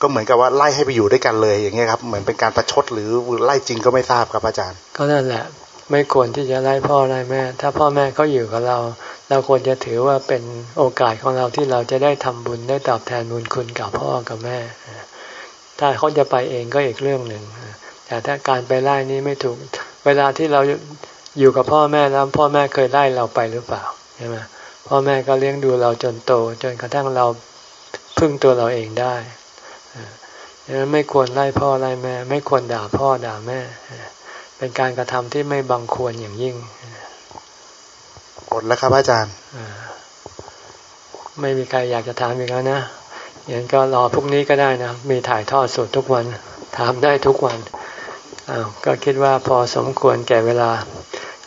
ก็เหมือนกับว่าไล่ให้ไปอยู่ด้วยกันเลยอย่างเงี้ยครับ เหมือนเป็นการประชดหรือไล่จริงก็ไม่ทราบครับอาจารย์ ก็นั่นแหละ ไม่ควรที่จะไล่พ่อไล่แม่ ถ้าพ่อแม่เขาอยู่กับเรา เราควรจะถือว่าเป็นโอกาสของเราที่เราจะได้ทำบุญได้ตอบแทนบุญคุณกับพ่อกับแม่ ถ้าเขาจะไปเองก็อีกเรื่องหนึ่งแต่ถ้าการไปไล่นี้ไม่ถูก เวลาที่เราอยู่กับพ่อแม่แล้วพ่อแม่เคยไล่เราไปหรือเปล่าใช่ไหม พ่อแม่ก็เลี้ยงดูเราจนโต จนกระทั่งเราพึ่งตัวเราเองได้ดังนั้นไม่ควรไล่พ่อไล่แม่ ไม่ควรด่าพ่อด่าแม่ เป็นการกระทำที่ไม่บังควรอย่างยิ่งกดแล้วครับอาจารย์ไม่มีใครอยากจะถามอีกแล้วนะอย่างก็รอพรุ่งนี้ก็ได้นะ มีถ่ายทอดสดทุกวัน ถามได้ทุกวันอ้าวก็คิดว่าพอสมควรแก่เวลา